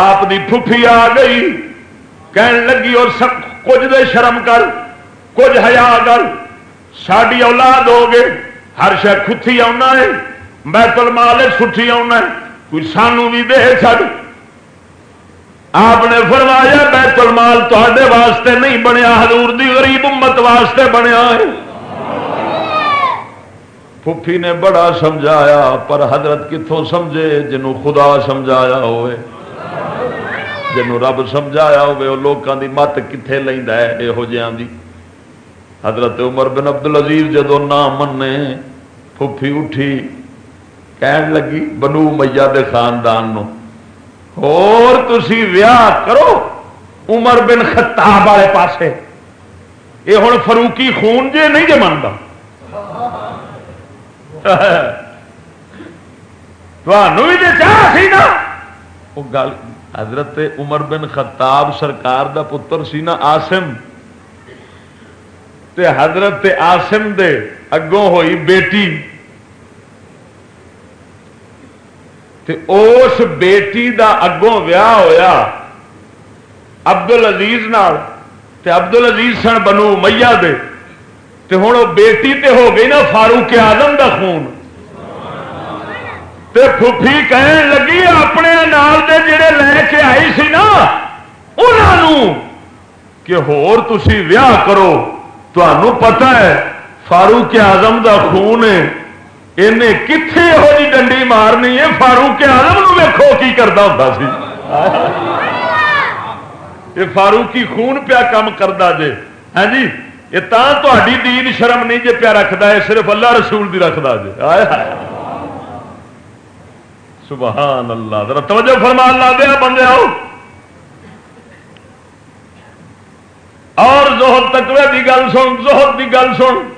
[SPEAKER 1] آپ دی پھوپھی آ گئی، کہن لگی اور سب کچھ دے شرم کر۔ کچھ ہیا کر ساری اولاد ہو گئے، ہر شہ کتھی آنا ہے، بیت المال سٹھی آنا ہے، کوئی سانو بھی دے چڑ آپ نے فرمایا، بیت المال تے واسطے نہیں بنیا، حضور دی غریب امت واسطے بنیا ہے۔ پھوپھی نے بڑا سمجھایا، پر حضرت کتوں سمجھے، جنوں خدا سمجھایا ہوئے۔ جنوں رب سمجھایا ہوئے وہ لوگوں کی مت کتنے لینا ہے یہو جہاں کی حضرت عمر بن عبد العزیز جدو نہ منے پھوپھی اٹھی، کہن لگی، بنو میا دے خاندان نو۔ اور تسی ویاہ کرو عمر بن خطاب والے پاسے۔ یہ ہوں فروکی خون جے نہیں جے منتا بھی چاہ سی نا۔ وہ گل، حضرت عمر بن خطاب سرکار دا پتر سی نا آسم تے حضرت آسم دے اگوں ہوئی بیٹی۔ تے اس بیٹی دا اگوں ویاہ ہویا ابدل عزیز تے ابدل عزیز سن بنو میا دے۔ تے ہوں بیٹی تے ہو گئی نا فاروق آدم دا خون۔ تے پھوپھی کہن لگی اپنے نال دے جڑے لے کے آئی سی نا انہوں کہ ہور تسی ویاہ کرو۔ تمہوں پتا ہے فاروق آزم کا خون ہے۔ کتنے یہو جی ڈنڈی مارنی ہے؟ فاروق آزم ویکو کی کرتا ہوں سی۔ یہ فاروقی خون پیا کام کرتا جے۔ ہاں جی یہ تاری دین شرم نہیں جے پیا رکھتا ہے، صرف اللہ رسول دی رکھتا جے۔ سبحان اللہ۔ ذرا توجہ فرما اللہ دیا بندے آؤ۔ اور زہر تکوے کی گل سن زہر کی گل سن۔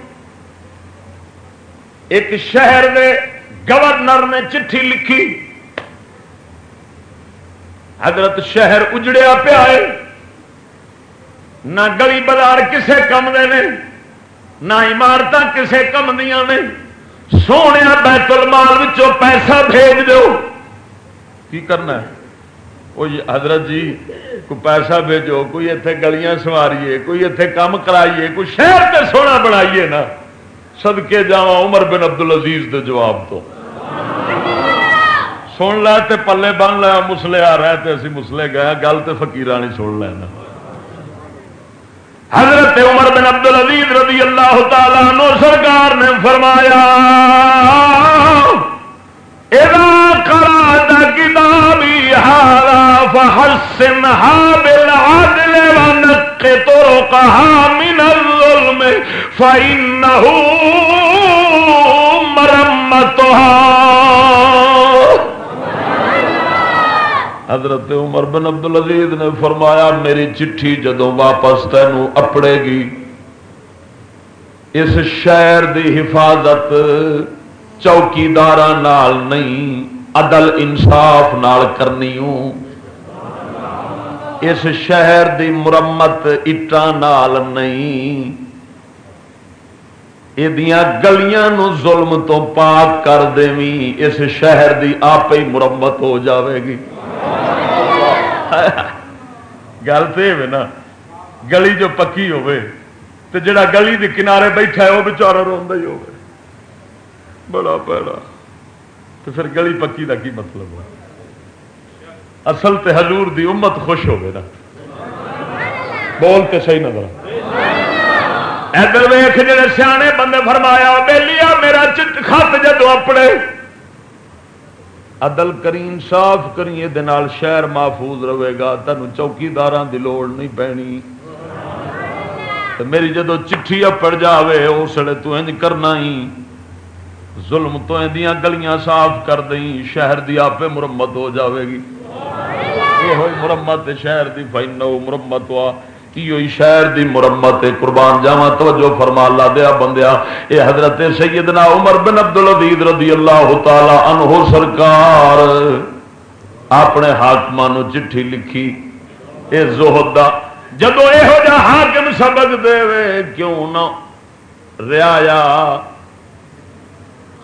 [SPEAKER 1] ایک شہر دے گورنر نے چٹھی لکھی۔ حضرت شہر اجڑیا پیا ہے۔ نہ گلی بازار کسے کم دے نے، نہ عمارت کسے کم دیا نے۔ سونے بیت المال پیسہ بھیج دو کی کرنا ہے؟ جی حضرت جی کوئی پیسہ بھیجو، کوئی اتنے گلیاں سواریے، کوئی اتنے کام کرائیے، کوئی شہر تے سونا بنائیے نا۔ سدکے جا عمر بن ابدل عزیز جواب تو۔ سن لے تے پلے بن لیا مسلے آ رہے تھے اسی مسلے گئے، گل تو فکیر نہیں سن لینا۔ حضرت عمر بن عبد العزیز رضی اللہ تعالی نو سرکار نے فرمایا کتابی فحسنها بالعدل ونق طرقها من الظلم فإنه مرمتها حضرت عمر بن عبد العزیز نے فرمایا، میری چٹھی جدو واپس تینوں اپڑے گی، اس شہر دی حفاظت چوکیدار نہیں، عدل انصاف نال کرنی ہوں۔ اس شہر دی مرمت اٹان نال نہیں۔ یہ گلیاں نو ظلم تو پاک کر دیں اس شہر دی آپ ہی مرمت ہو جاوے گی گل تو نا، گلی جو پکی ہوے تو جڑا گلی دے کنارے بیٹھا ہے، وہ بچارا روا ہی ہوگا بڑا پیڑا۔ تو پھر گلی پکی کا کی مطلب ہے اصل تے حضور دی امت خوش ہوگی نا۔ بولتے صحیح نظر۔ ادھر ویخ جڑے سیانے بندے فرمایا بے میرا چٹ خط جدو اپنے۔ عدل کری انصاف کری یہ شہر محفوظ رہے گا تین چوکیدار کی لوڑ نہیں پینی۔ میری جدو چٹھی اپڑ جائے اس لیے تو انج کرنا ہی۔ ظلم تو گلیاں صاف کر دیں، شہر دی آپ مرمت ہو جاوے گی۔ ہوئی مرمت شہر دی فائنو مرمت ہوا۔ شہر دی مرمت قربان جاوا توجہ فرما اللہ دیا بندیا اے حضرت سیدنا عمر بن عبد العزیز رضی اللہ تعالی عنہ سرکار، اپنے حاکمان چٹھی لکھی۔ اے زہد دا، جدو یہو جا حاکم سبق دے وے، کیوں نہ ریا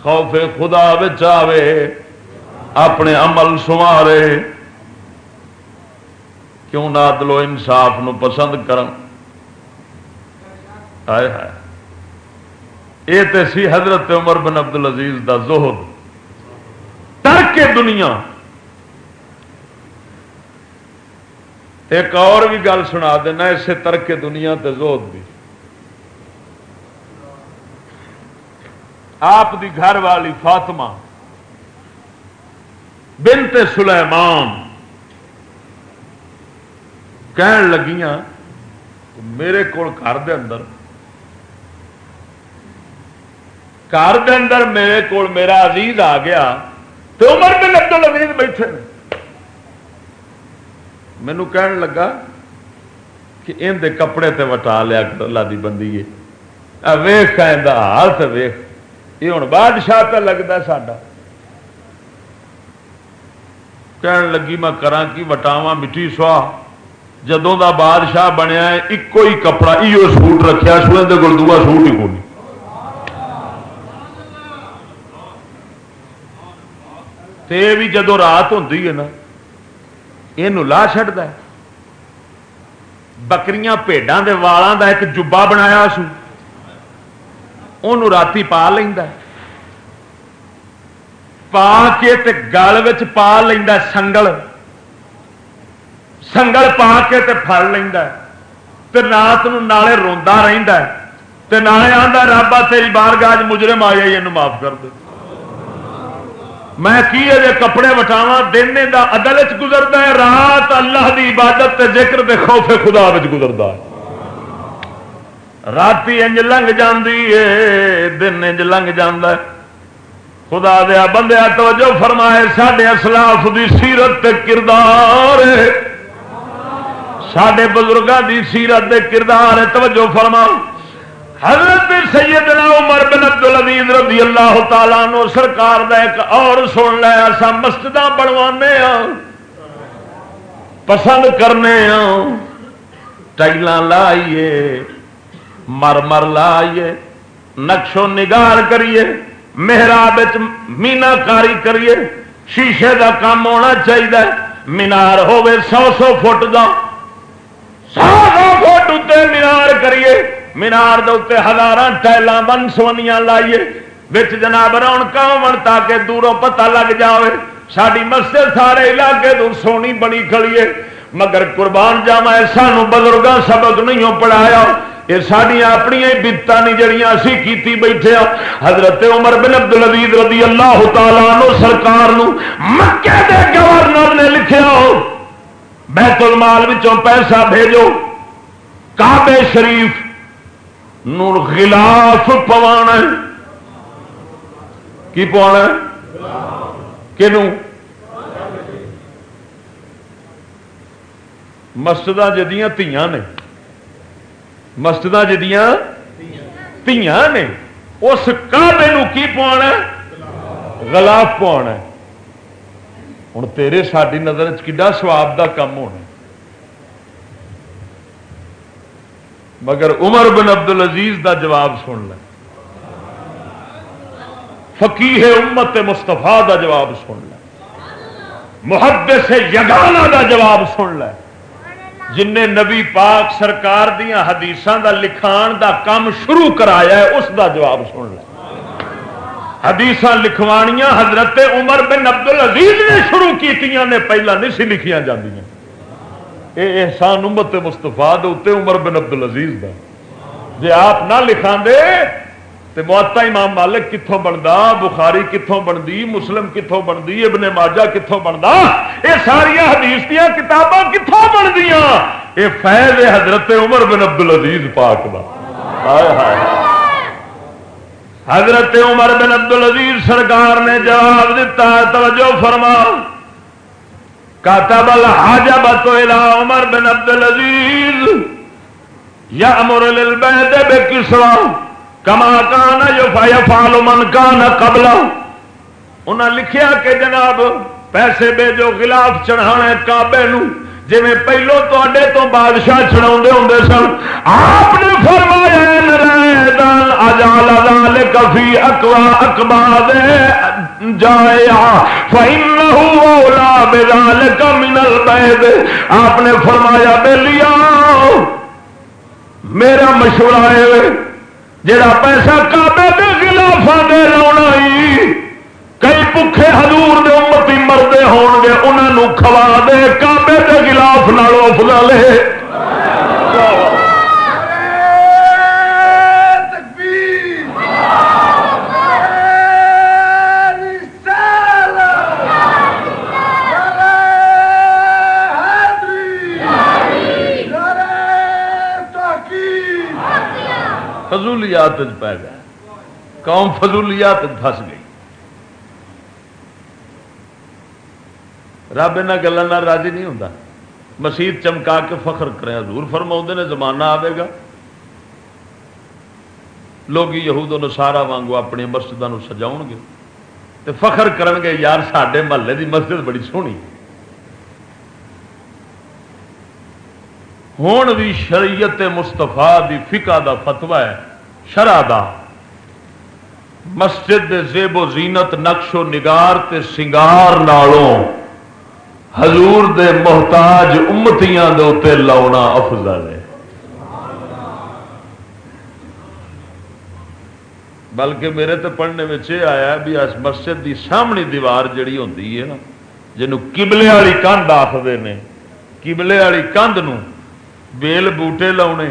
[SPEAKER 1] خوف خدا آوے، اپنے عمل سوارے کیوں نہ دلو انصاف نو پسند کرن؟ آئے ہے یہ تو سی حضرت عمر بن عبد العزیز دا زہد۔ ترک دنیا۔ ایک اور بھی گل سنا دینا، اسے ترک دنیا تے زہد بھی آپ دی گھر والی فاطمہ بنت سلیمان کہن لگیاں میرے کو گھر دے اندر گھر دے اندر میرے کو میرا عزیز آ گیا تو عمر بن عبد العزیز بیٹھے مینو کہن لگا کہ ان دے کپڑے تے وٹا لیا اللہ دی بندی ہے ویخ کا حال تو ویخ یہ ہوں بادشاہ پہ لگتا ساڈا کہن لگی میں کرا کی وٹاوا مٹی سواہ جدوں دا بادشاہ بنیا ہے ایک ہی کپڑا، ایو سوٹ رکھا سو اندر کول دوا سوٹ ہی کون تے بھی جدو رات ہوتی ہے نا یہ لا چڈتا بکریاں پیڈان دے والاں دا ایک جبا بنایا سو ان راتی پا لینا پا کے گل پا لینا سنگل۔ سنگل پا کے تے پڑ لینا رات نالے روا رہتا نالے آتا رابا تیری بار گاج مجرم آیا یہ معاف کر دے میں کی اجے کپڑے وٹاوا دن دا عدل گزرتا ہے رات اللہ دی عبادت تے ذکر دے خوف خدا گزرتا ہے رات انج لنگ جاندی ہے دن انج لنگ جاندہ ہے خدا دیا بندیا توجہ فرمائے سڈے اسلاف دی سیرت کردار سڈے بزرگوں دی سیرت دے کردار توجہ فرما حضرت سیدنا عمر بن عبد العزیز رضی اللہ تعالیٰ نو سرکار دا ایک اور سن لیا سا مسجد بنوانے ہاں پسند کرنے ہاں ٹائل لائیے مر مر لائیے، نقشو نگار کریے، محراب مینا کاری کریے، شیشے دا کام ہونا چاہیے مینار ہوے سو سو fit the. So so fit اتنے مینار کریے، مینار دے ہزار ٹائل بن سونیاں لائیے بچ جناب رونق ہون تاکہ دوروں پتہ لگ جائے ساری مسجد سارے علاقے دور سونی بنی کھڑیے مگر قربان جاوا سانو بزرگاں سبق نہیں پڑھایا۔ یہ سڈیا اپنی بتان نہیں جڑیاں اسی کیتی بیٹھے ہاں۔ حضرت عمر بن عبد العزیز رضی اللہ تعالیٰ نو سرکار نو مکے دے گورنر نے لکھیا ہو۔ بیت المال وچوں پیسہ بھیجو۔ کعبے شریف نو غلاف پوانا کی پوانا کنوں مسجد جدیاں تیاں نے۔ مسجد جدیاں تیاں نے۔ اس کابے کی پوانا گلاف ہوں تیرے ساری نظر سواب دا کم ہونا مگر عمر بن عبد العزیز کا جواب سن لے فقیح امت مستفا دا جواب سن لے محدث یگانا دا جواب سن لے جن نبی پاک سرکار دیا حدیث دا لکھان دا کام شروع کرایا ہے اس دا جواب سن لے حدیث لکھوانیاں حضرت عمر بن عبد العزیز نے شروع کی نے، پہلا نہیں سی لکھیاں جاندیاں۔ اے احسان امت مستفا دے عمر بن عبد العزیز دا۔ جی آپ نہ لکھا دے تو موتا امام مالک کتوں بنتا بخاری کتوں بنتی مسلم کتوں بنتی ابن ماجا کتوں بنتا یہ ساریا حدیث دیا کتاباں کتوں بنتی یہ فیض حضرت عمر بن عبد العزیز پاک دا۔ حضرت عمر بن عبد العزیز سرکار نے جواب دیتا ہے توجہ فرما۔ کاتب الحاجبت الى عمر بن عبد العزیز یا امر للبید بکسرا کما کان یفعل من کان قبل انہاں لکھیا کہ جناب، پیسے بھیجو، غلاف چڑھانا کعبے نو۔ جی پہلو تے تو بادشاہ چڑھا ہوں سن، آپ نے فرمایا کفی اکوا اکبا جایا اولا بلال کا منل بید آپ نے فرمایا بے لیا میرا مشورہ ہے، جڑا پیسہ کابے کے خلاف دے لاؤنا کئی بکھے ہزور دے امتی مردے ہون گے انہوں کھوا دے کابے کے خلاف نالو افضل ہے فضولیات پی گیا قوم فضولیات پھس گئی۔ رب ان گلوں راضی نہیں ہوتا مسیح چمکا کے فخر کرے۔ حضور فرما نے زمانہ آئے گا۔ لوگ یہود نسارا وانگو اپنی مسجدوں سجاؤ گے۔ تو فخر کرن گے، یار سڈے محلے دی مسجد بڑی سونی۔ ہوں بھی شریعت مستفا دی فقہ دا فتوا ہے، شرع دا۔ مسجد دے زیب و زینت، نقش و نگار تے سنگار نالوں۔ حضور دے محتاج امتیاں دے اتے لاؤنا افضل ہے۔ بلکہ میرے تو پڑھنے میں یہ آیا بھی اس مسجد دی سامنی دیوار جڑی ہوتی ہے نا، جنوں قبلے والی کندھ آخر نے، قبلے والی کندھ نو بیل بوٹے لاؤنے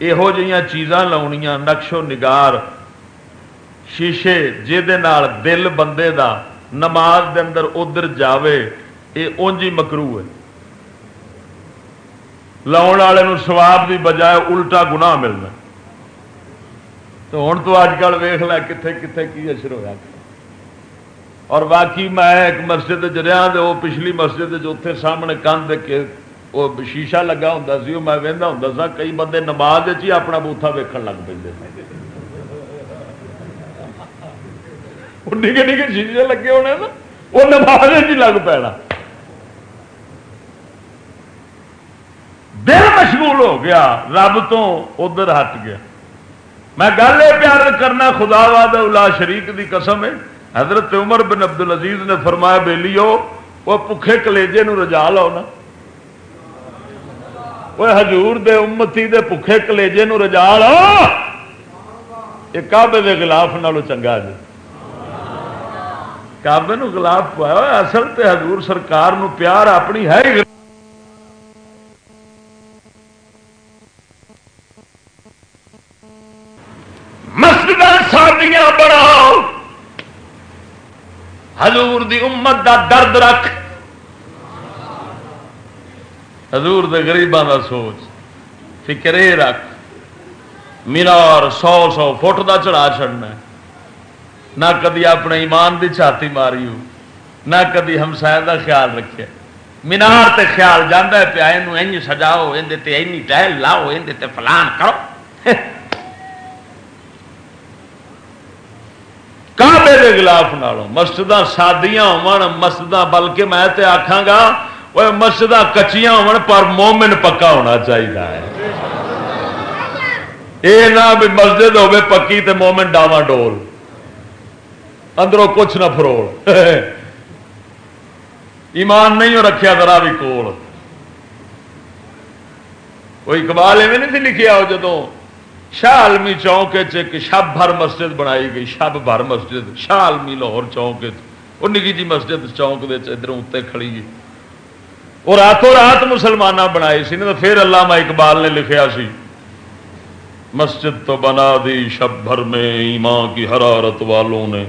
[SPEAKER 1] یہو جہاں چیزاں لاؤنیاں، نقش و نگار، شیشے جہد دل بندے دا، نماز دے اندر ادھر جاوے یہ اونجی مکرو ہے لاؤ والے سواب کی بجائے الٹا گناہ ملنا تو ہوں تو اج کل ویخ ل کتنے کتنے کی اثر ہوا اور باقی میں ایک مسجد جریا وہ پچھلی مسجد اتنے سامنے کندھ کے وہ شیشہ لگا ہوں سی میں وہدا ہوں سا کئی بندے نماز ہی اپنا بوتھا ویکن لگ پہ نکے نکے شیشے لگے ہونے نا وہ نماز ہی لگ پینا دل مشغول ہو گیا، رب تو ادھر ہٹ گیا۔ میں گل یہ پیار کرنا خدا واد الا شریک دی قسم ہے۔ حضرت عمر بن عبد العزیز نے فرمایا بےلی وہ پکھے کلیجے نو رجا لو نا۔ وہ حضور دے امتی دے پکھے کلیجے نو رجا لو یہ کابے دے خلاف نالو چنگا جی۔ کابے نو خلاف پایا اصل تے حضور سرکار نو پیار اپنی ہے مسجد سادیاں بناؤ۔ حضور دی امت دا درد رکھ۔ حضور دے غریباں دا سوچ۔ فکرے رکھ۔ مینار سو سو فٹ دا چڑھا چڑنا نہ کدی اپنے ایمان دی چھاتی ماری ہو۔ نہ کدی ہمسایہ دا خیال رکھے۔ مینار تے خیال جانا پیا یہ سجاؤ اندر این ٹہل لاؤ اندر فلان کرو۔ کعبے کے خلاف نالوں مسجد سادیاں ہو مسجد بلکہ میں تے آکھاں گا وہ مسجد کچیاں ہو پر مومن پکا ہونا چاہیے یہ نہ بھی مسجد ہوے پکی تے مومن ڈاواں ڈول۔ اندروں کچھ نہ فروڑ ایمان نہیں ہو رکھیا ذرا بھی کول۔ کوئی اقبال ایویں نہیں لکھیا ہو جدو شاہ عالمی چوک شب بھر مسجد بنائی گئی، شب بھر مسجد شاہ عالمی لاہور چوک وہ نکی جی مسجد چوک ادھر اتنے کھڑی گئی وہ راتوں رات مسلمان بنائی سی تو پھر علامہ اقبال نے لکھیا سی، مسجد تو بنا دی شب بھر میں ایمان کی حرارت والوں نے۔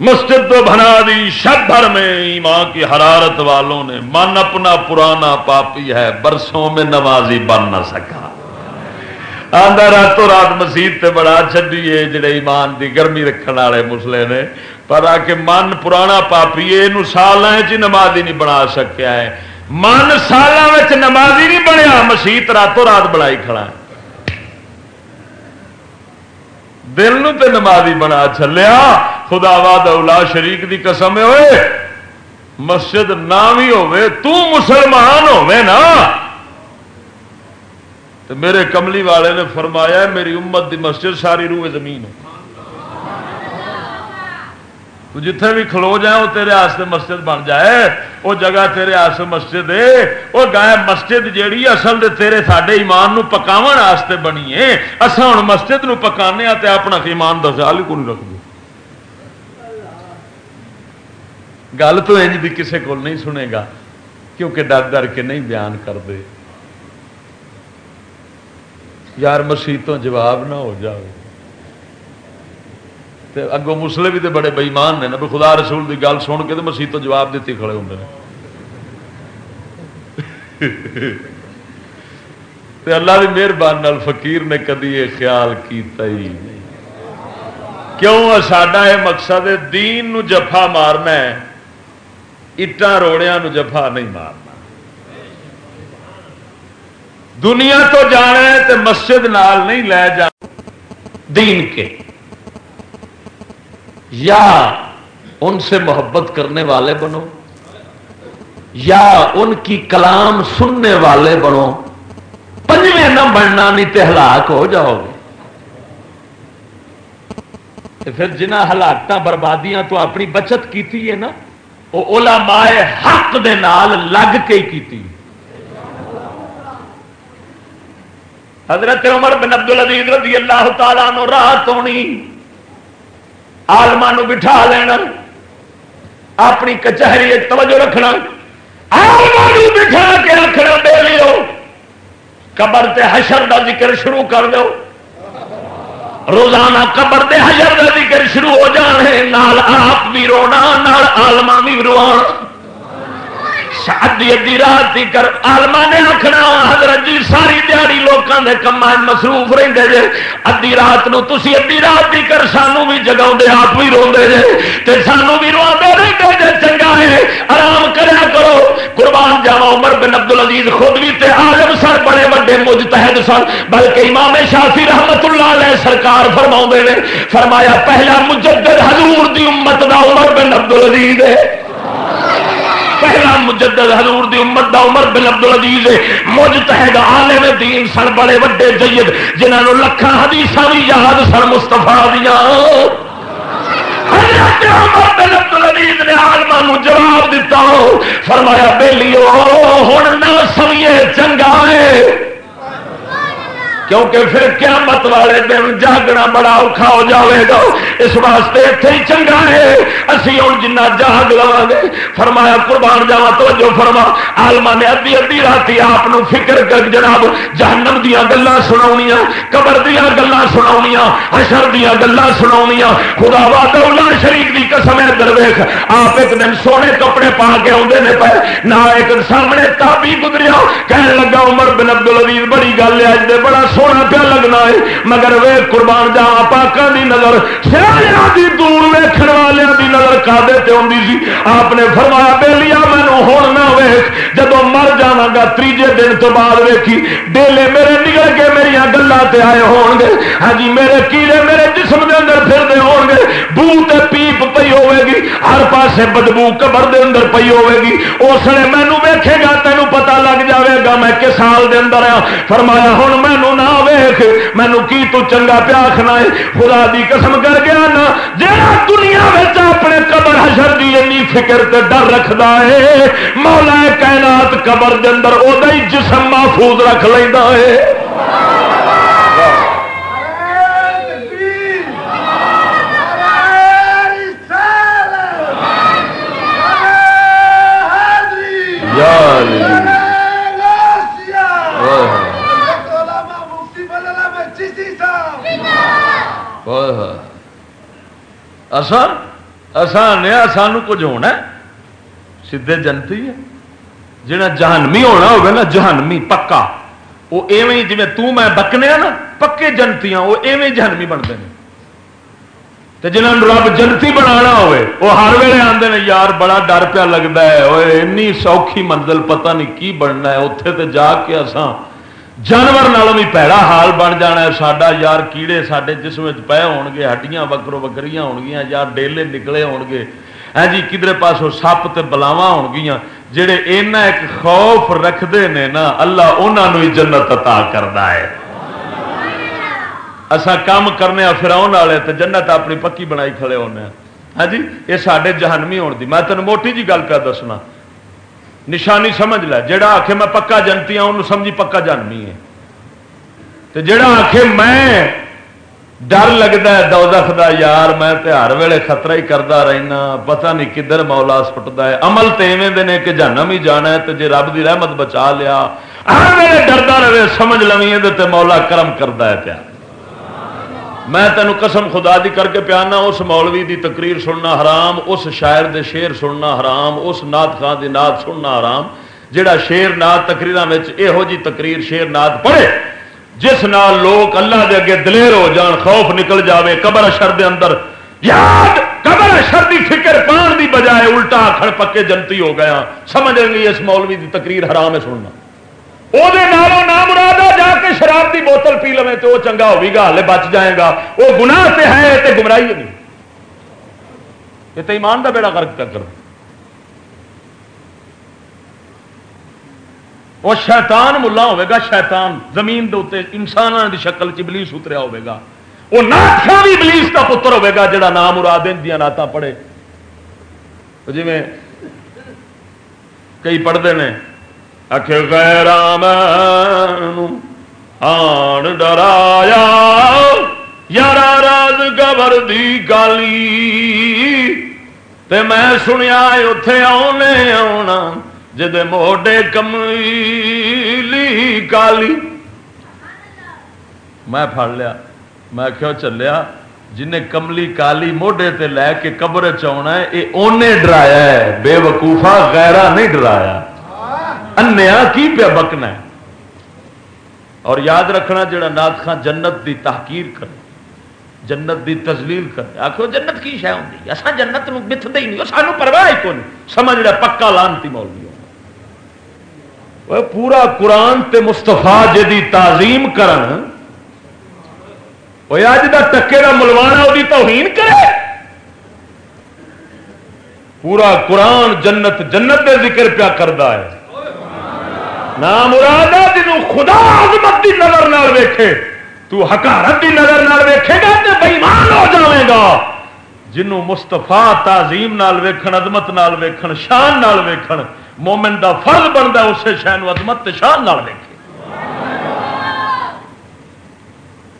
[SPEAKER 1] مسجد تو بنا دی شب بھر میں ایمان کی حرارت والوں نے۔ من اپنا پرانا پاپی ہے، برسوں میں نمازی بن نہ سکا۔ آدھا راتوں رات مسیح تے بڑا چڈیے جڑے ایمان دی گرمی رکھنے والے مسلے نے۔ پر آ کے من پرانا پاپی یہ سال نمازی نہیں بنا سکیا ہے۔ من سال نمازی نہیں بنیا مسیت راتوں رات بنائی کھڑا ہے۔ دل نو تے نمازی بنا چلیا خدا وا شریک دی قسم ہوئے مسجد نہ بھی ہوئے، تو مسلمان ہوئے نا۔ تو میرے کملی والے نے فرمایا میری امت دی مسجد ساری روح زمین ہے۔ تو جتنے بھی کھلو جائے، وہ تیرے آستے مسجد بن جائے۔ وہ جگہ تیرے آستے مسجد ہے۔ وہ گائے مسجد جیڑی اصل دے تیرے ساڈے ایمان نو پکاو آستے بنی ہے۔ اصا ہوں مسجد نو پکانے تے اپنا ایمان کا خیال کو نہیں رکھتے گل تو انج بھی کسے کو نہیں سنے گا، کیونکہ ڈر ڈر کے نہیں بیان کرتے یار مسیحتوں جواب نہ ہو جائے اگوں مسلے بھی تو بڑے بئیمان نے بھی خدا رسول کی گل سن کے تو مسیح تو جواب دیتی کھڑے ہوں اللہ کی مہربانی فقیر نے کدی یہ خیال کیتا ہی کیوں ساڈا یہ مقصد ہے؟ دین نو جفا مارنا ہے اٹان روڑیا جفا نہیں مارنا۔ دنیا تو جانا ہے تو مسجد نال نہیں لے جا دین کے۔ یا ان سے محبت کرنے والے بنو۔ یا ان کی کلام سننے والے بنو۔ پنجویں نہ بننا نہیں تو ہلاک ہو جاؤ گے پھر جنہ ہلاکت بربادیاں تو اپنی بچت کی ہے نا، وہ علماء حق دے نال لگ کے کی حضرت عمر بن عبد العزیز رضی اللہ تعالیٰ نو رات ہونی آلما بٹھا لینا، اپنی کچہری توجہ رکھنا آلما بٹھا کے رکھنا دے لو قبر تے حشر دا ذکر شروع کر دو۔ روزانہ قبر دے حشر دا ذکر شروع ہو جانے، نال آپ بھی رونا، نال آلما بھی رونا ادی ادی رات کر آلما نے آخنا حضرت جی ساری دیہی لوگوں کے کما مصروف رہتے جے۔ ادی رات نو تھی ادی رات کی کر سانو بھی جگا آپ بھی روندے جے۔ تے سانو بھی روا رہتے جے، چنگا ہے، آرام کریا کرو۔ قربان جاوا عمر بن عبد العزیز خود بھی تے عالم سر، بڑے بڑے مجتہد سن بلکہ امام شافی رحمت اللہ علیہ سرکار فرما نے، فرمایا پہلا مجدد حضور دی امت دا عمر بن عبد العزیز ہے۔ پہلا مجدد حضور دی امت دا عمر بن عبد العزیز مجتہد عالم دین سن بڑے وڈے جید، جنہاں نو لکھاں حدیثاں وی یاد سن مصطفی دیاں حضرت عمر بن عبد العزیز نے عالماں نو جواب دتا، فرمایا، بیلیو، ہن نہ سمجھے، چنگا ہے۔ کیونکہ پھر قیامت والے دن جاگنا بڑا اوکھا ہو جاوے گا۔ اس واسطے اتنے ہی چنگا ہے۔ اسی ہوں جنہ جاگ لوا گے۔ فرمایا، قربان جاوا توجہ فرما۔ آلما نے ادی ادی رات آپ فکر کر جناب، جہنم دیا گلان سنا قبر دیا گلان سنا حشر دیا گلان سنا خدا باد شریف کی قسم ہے درویش آپ ایک دن سونے کپڑے پا کے آدھے نے پہ نہ ایک سامنے تابی گزریا۔ کہنے لگا، عمر بن عبد العزیز بڑی گل ہے بڑا سونا پیا لگنا ہے، مگر وے قربان جا پاکوں دی نظر سیاح دی دور ویکن والوں دی نظر کا سی۔ آپ نے فرمایا بے لیا مینو ہوں نہ ویخ جب مر جا تیجے دن تو بعد ویکھی۔ ڈیلے میرے نکل کے میرا گلوں سے آئے ہون گے ہاں جی میرے کیڑے میرے جسم کے اندر پھرتے ہون گے بو تے پیپ پی ہوے گی ہر پاسے بدبو قبر دے اندر پی ہوے گی اس نے مینو ویکھے گا، تینوں پتا لگ جاوے گا میں کس سال دے اندر آ فرمایا ہوں مینو نہ ویخ مینو کی تو چنگا پیا آخنا ہے؟ خدا دی قسم کر گیا نا جا دنیا اپنے قبر حشر دی اینی فکر تے ڈر رکھدا ہے، مولا کائنات قبر دے اندر او دا ہی جسم محفوظ رکھ لیندا ہے۔ سانو کچھ ہونا سیدے جنتی ہے۔ جہاں جہانمی ہونا ہوگا نا جہانمی پکا۔ وہ ایویں جی میں بکنے نا پکے جنتی وہ ایویں جہانمی بنتے ہیں۔ جنہوں رب جنتی بنا ہوئے وہ ہر ویلے آتے ہیں یار بڑا ڈر پیا لگتا ہے وہ اینی سوکھی منزل پتہ نہیں کی بننا ہے اتنے تو جا کے اسان جانور نالوں بھی پیڑا حال بن جانا ہے ساڈا یار کیڑے سارے جسم پے ہو گے ہڈیاں وکرو وکری ہو گیا یار ڈیلے نکلے ہو گے ہے جی کدھر پاسوں سپ تے بلاوا ہو گیا جہے اینا ایک خوف رکھتے ہیں نا اللہ انہوں ہی جنت عطا کرتا ہے اصا کام کرنے فراؤن والے تو جنت اپنی پکی بنائی کھڑے ہونے ہاں جی یہ سارے جہانوی ہونے میں تین موٹی جی گل پہ دسنا۔ نشانی سمجھ لے جڑا آخ میں پکا جنتی ہوں انہوں سمجھی پکا جانمی ہے۔ تو جڑا آخ میں، ڈر لگتا ہے دودھ دا یار، میں ہر ویلے خطرہ ہی کرتا رہنا۔ پتہ نہیں کدھر مولا سٹتا ہے۔ عمل تو ایویں دے کہ جانم ہی جانا ہے تو جی رب کی رحمت بچا لیا۔ ہر ویلے ڈردا رہے، سمجھ لویں مولا کرم کرتا ہے پیا میں تینوں قسم خدا دی کر کے پیانا، اس مولوی دی تقریر سننا حرام، اس شاعر دے شیر سننا حرام، اس نات خان دی نات سننا حرام۔ جہا شیر نات تقریر یہو جی تقریر شیر نات پڑھے، جس نال لوگ اللہ دے اگے دلیر ہو جان، خوف نکل جاوے، قبر اشر دے اندر۔ یاد، قبر اشر دی فکر پان دی بجائے الٹا آخر پکے جنتی ہو گیا ہاں۔ سمجھ گئی اس مولوی دی تقریر حرام ہے سننا۔ وہ نام مرادہ جا کے شراب کی بوتل پی لو تو وہ چنگا ہوگا ہلے بچ جائے گا وہ گنا سے ہے تو گمراہی نہیں یہ تو ایمان کا بیڑا کرک کر وہ شیطان ملا ہوگا شیطان زمین دے انسانوں کی شکل چبلیس اتریا ہوگا وہ ناتھا بھی بلیس کا پتر ہوگا جڑا نام مراد دیا نعت پڑھے جی کئی پڑھتے ہیں اکھ غیرام آن ڈرایا یار راز گبر دی گالی تے میں سنیا اتے آنے آنا جدے موڈے کملی کالی میں پڑ لیا میں کیوں چلیا جنہیں کملی کالی موڈے تے لے کے قبر چنا ہے یہ اونے ڈرایا ہے بے وقوفا غیرہ نہیں ڈرایا انیا کی پیا بکنا ہے؟ اور یاد رکھنا جڑا نات خان جنت دی تحقیر کرے، جنت دی تزلیل کرے۔ آخو جنت کی شہ ہوں اصا جنت بتتے ہی نہیں سانو پرواہ کو نہیں۔ سمجھ رہا پکا لانتی مولوی پورا قرآن تے مستفا جی تعظیم کرن، وہ ٹکے کا ملوانا وہ توہین کرے۔ پورا قرآن جنت جنت دے ذکر پیا کرتا ہے۔ نام مراد جنوں خدا عظمت دی نظر نال ویکھے۔ تو حکارت دی نظر نال ویکھے گا تے بےمان ہو جاوے گا۔ جنوں مستفا تعظیم نال ویکھن، عظمت نال ویکھن، شان نال ویکھن، مومن دا فرض بنتا ہے، اسے شان عظمت تے شان نال ویکھے۔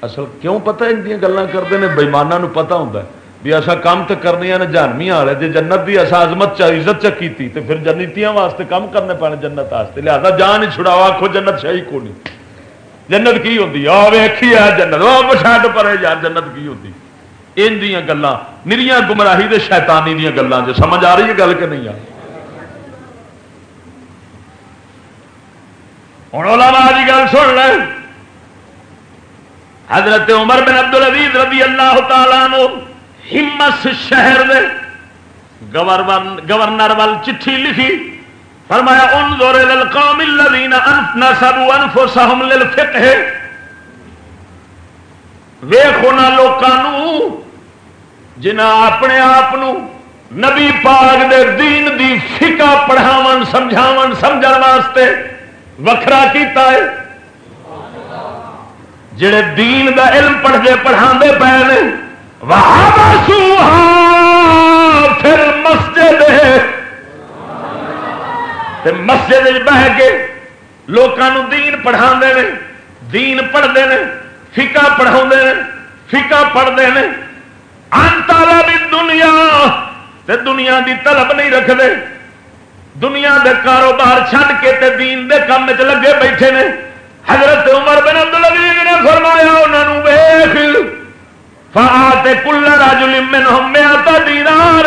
[SPEAKER 1] اصل کیوں پتہ ان گلیں کرتے ہیں بےمانوں پتہ ہوتا ہے۔ بھی ایسا کام تو کرنی نا جانمیا والے جی جنت کی ایسا عظمت عزت چکی تھی تو پھر جنتیاں واسطے کام کرنے پانے جنت واسطے لہٰذا جان ہی چھڑاوا آخو جنت شاہی کو نہیں جنت کی ہوتی آ ویکھی ہے جنت وہ پچھاٹ پر یار جنت کی ہوتی ان گلان نریاں گمراہی دے شیطانی دیا گلان جو سمجھ آ رہی ہے گل کہ نہیں آ ہوں علماء کی گل سن لیں حضرت عمر بن عبد العزیز رضی اللہ تعالیٰ نو ہمس شہر دے۔ گورنر وال چٹھی لکھی۔ فرمایا، انظر للقوم الذين نسبوا انفسهم للفقه ویکھو نا لوکاں جنہ اپنے آپ نبی پاک دے دین دی فقہ پڑھاون، سمجھاون، سمجھن واسطے وکھرا کیتا ہے۔ جڑے دین دا علم پڑھتے پڑھا پے نے وہاں سوہا پھر مسجد مسجد بہ کے لوگوں دین پڑھا دین پڑھتے ہیں فکا پڑھا فکا پڑھتے ہیں انتالا بھی دنیا۔ تے دنیا دی طلب نہیں رکھتے دنیا دے کاروبار چھڈ کے تے دین دے کام چ لگے بیٹھے نے۔ حضرت عمر بن عبد العزیز نے فرمایا انہوں ویخ فاتے کل راجل منہم میاتا دینار.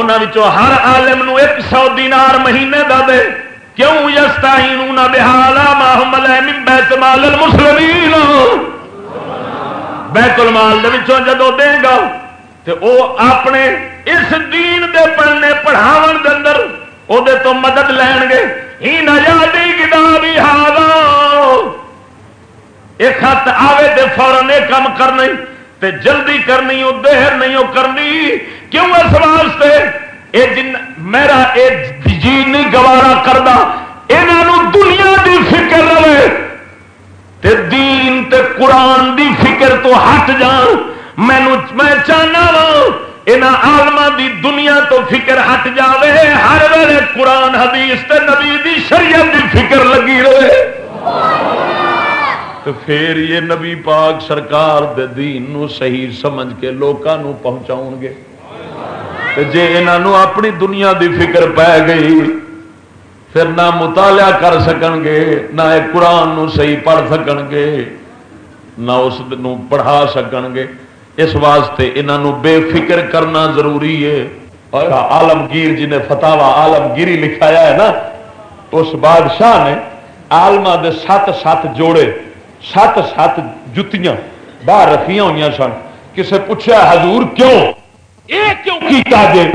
[SPEAKER 1] انہوں ہر عالم نو ایک سو دینار مہینے دا دے. کیوں یستعینون بحالا ما هم من بیت مال المسلمین بیت المال دے وچوں جدو دے گا، تے او اپنے اس دین دے پڑھنے، پڑھاون دے اندر او دے تو مدد لین گے. ہی نہ یادی کتابی ہالا ایک خط آوے تے فورن یہ کام کرنی تے جلدی کرنی وہ دہر نہیں وہ کرنی۔ کیوں اس واسطے؟ اے جن میرا اے جی نہیں گوارا کرتا یہاں دنیا دی فکر رہے۔ تے دین تے قرآن دی فکر تو ہٹ جان۔ مینو میں چاہنا وا یہاں آلما دی دنیا تو فکر ہٹ جاوے۔ ہر ویلے قرآن، حدیث تے نبی دی شریعت دی فکر لگی رہے۔ تو پھر یہ نبی پاک سرکار دے دین نو صحیح سمجھ کے لوگوں پہنچاؤ گے۔ جے انہوں اپنی دنیا دی فکر پی گئی، پھر نہ مطالعہ کر سکن گے، نہ قرآن نو صحیح پڑھ سکن گے، نہ اس پڑھا سکن گے۔ اس واسطے انہوں بے فکر کرنا ضروری ہے۔ اور آلمگیر جی نے فتوا آلمگیری لکھایا ہے نا، اس بادشاہ نے آلما دے سات سات جوڑے سات سات جتیاں باہر رکھیاں ہوئی سن کسے پوچھا حضور کیوں اے کیوں کیتا جے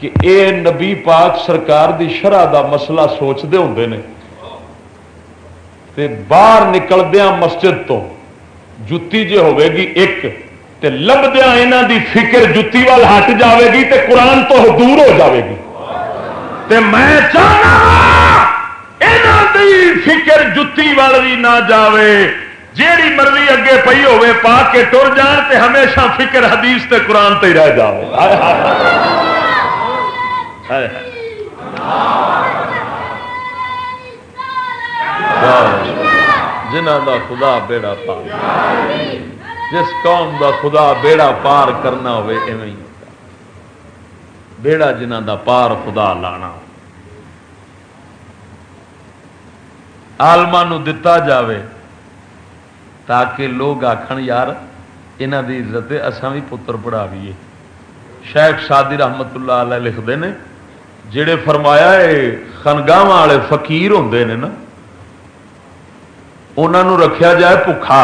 [SPEAKER 1] کہ اے نبی پاک سرکار دی شرح دا مسئلہ سوچتے ہوں نے تے باہر نکلدیا مسجد تو جتی جی ہوے گی ایک تے لبدیا یہاں دی فکر جتی وال ہٹ جاوے گی تے قرآن تو دور ہو جاوے گی تے میں چاہنا دی فکر جتی وال بھی نہ جاوے۔ جیڑی مرضی اگے پئی ہوے پا کے ٹر جان تے ہمیشہ فکر حدیث تے قرآن تے رہ جاوے۔ جنہ دا خدا بیڑا پار۔ جس قوم دا خدا بیڑا پار کرنا ہوئے ایویں بیڑا جنہ دا پار خدا لانا ہو آلما دتا جاوے تاکہ لوگ آخر یار یہاں دی عزت اساں بھی پتر پڑھاویے شیخ شادی رحمت اللہ علیہ لکھتے ہیں جڑے فرمایا خنگاہ والے فقیر ہوں نے نا انہوں رکھا جائے بکھا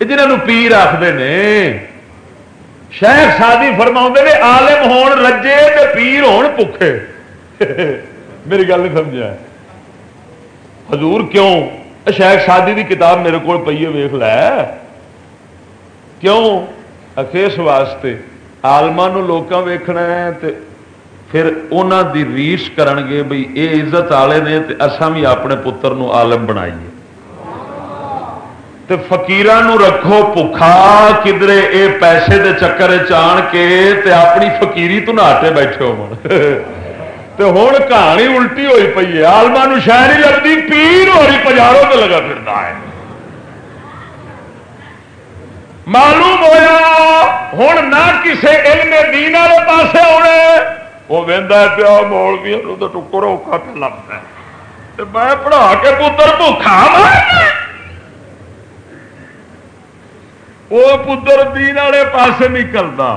[SPEAKER 1] جنہوں پیر آخر نے شہر شادی فرما نے آلم ہون رجے پیر ہون بکھے میری گل نہیں سمجھا حضور کیوں؟ شہر شادی دی کتاب میرے کو پیے ویخ کیوں؟ اکیس واسطے آلما لوگوں ویخنا ہے پھر انہوں دی ریس کرن گے بھئی اے عزت والے نے تے اساں بھی اپنے پتر نو عالم بنائیے۔ تے فقیران رکھو پکھا، کدرے اے پیسے دے چکر چان کے تے اپنی فقیری تو نہ ناٹے بیٹھے ہو تے ہوں کہانی الٹی ہوئی پی ہے آلما شاید نہیں لگتی پیر ہو رہی پجاروں میں لگا پھرتا ہے معلوم ہوا ہوں نہ کسے علم دین والے پاسے آنے وہ وہدا پیا مول بھی تو ٹکر اوکھا پہ لگتا ہے میں پڑھا کے پتر بھوکھا وہ پتر دین والے پاس نکلتا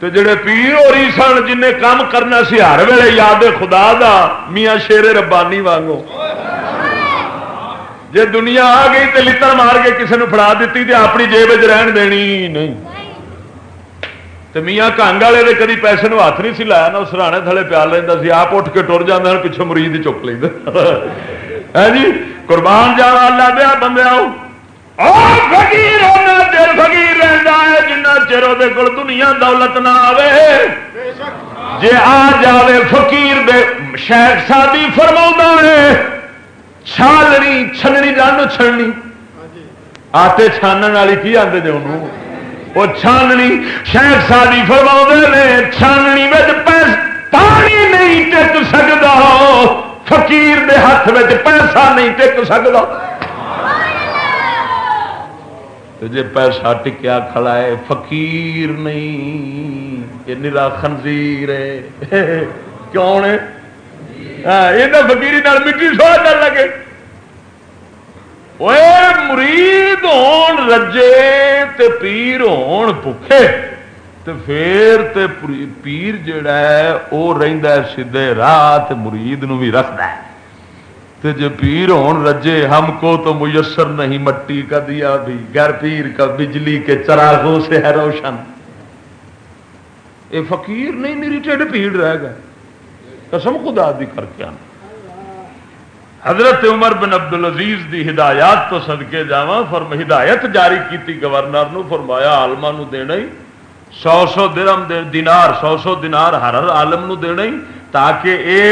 [SPEAKER 1] تو جڑے پیر ہو رہی سن جن کام کرنا سی، ہر ویلے یاد خدا دا، میاں شیر ربانی وانگو جے دنیا آ گئی تو لڑ مار کے کسی نے فڑا دیتی تو اپنی جیب رہن دینی۔ نہیں۔ تو میاں کنگ والے نے کدی پیسے نو ہاتھ نہیں سی لایا، نہ سرانے تھلے پیار لینا سی، آپ اٹھ کے ٹر جانا پچھوں مریض چک لینا ہے جی؟ قربان جانا اللہ دیا بندے فقیر چر فقیر رہتا ہے، جنہ چر وہ کو دنیا دولت نہ آئے جی آ جائے فقیر دے شیخ سادی فرما ہے، چھالنی چھننی جان چھڑنی آٹے چھانن والی کی آتے جی انہوں وہ چھاننی شیخ سادی فرما نے چھاننی پانی نہیں ٹک سکتا فقیر دے ہاتھ میں پیسہ نہیں ٹک سکتا جی پیسہ ٹکیا کھڑا ہے فقیر نہیں یہ نرا خنزیر ہے۔ کیوں ہاں، یہ فکیری مٹی سوڑ کر لگے۔ مرید ہون رجے تے پیر ہون بکھے تے پھر تے پیر جڑا ہے وہ رہندا ہے سیدھے راہ مرید نو بھی رکھدا ہے۔ تے جو پیر ہون رجے، ہم کو تو میسر نہیں، مٹی کا دیا بھی گھر پیر کا بجلی کے چراغوں سے ہے روشن۔ اے فقیر نہیں میری ٹھڈ پیڑ رہ گا قسم خدا دی کر کے آنا۔ حضرت عمر بن عبد العزیز دی ہدایات تو صدقے جاوا فرم ہدایت جاری کی گورنر نو، فرمایا آلما دینا ہی سو سو درم دینار، سو سو دینار ہر ہر عالم نو دینا ہی تاکہ اے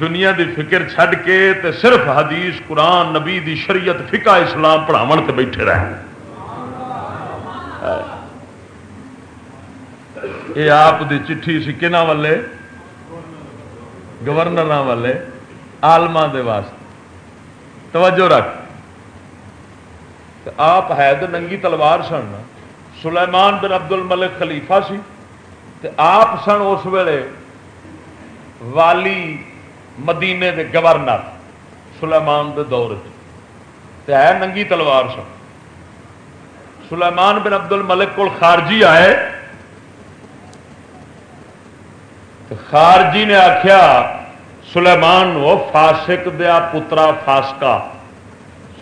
[SPEAKER 1] دنیا دی فکر چھڈ کے تے صرف حدیث قرآن نبی دی شریعت فقہ اسلام پڑھاو تے بیٹھے رہے۔ یہ آپ دی چٹھی سی کہنا والے؟ گورنر والے آلما دے واسطے۔ توجہ رکھ۔ آپ ہے تو ننگی تلوار سن سلیمان بن ابد ال ملک خلیفہ سی۔ آپ سن اس ویلے والی مدینے دے گورنر سلیمان دے دور ہے ننگی تلوار سن۔ سلیمان بن ابد ال ملک کو خارجی آئے۔ خارجی نے آخیا سلیمان وہ فاسک دیا پترا فاسکا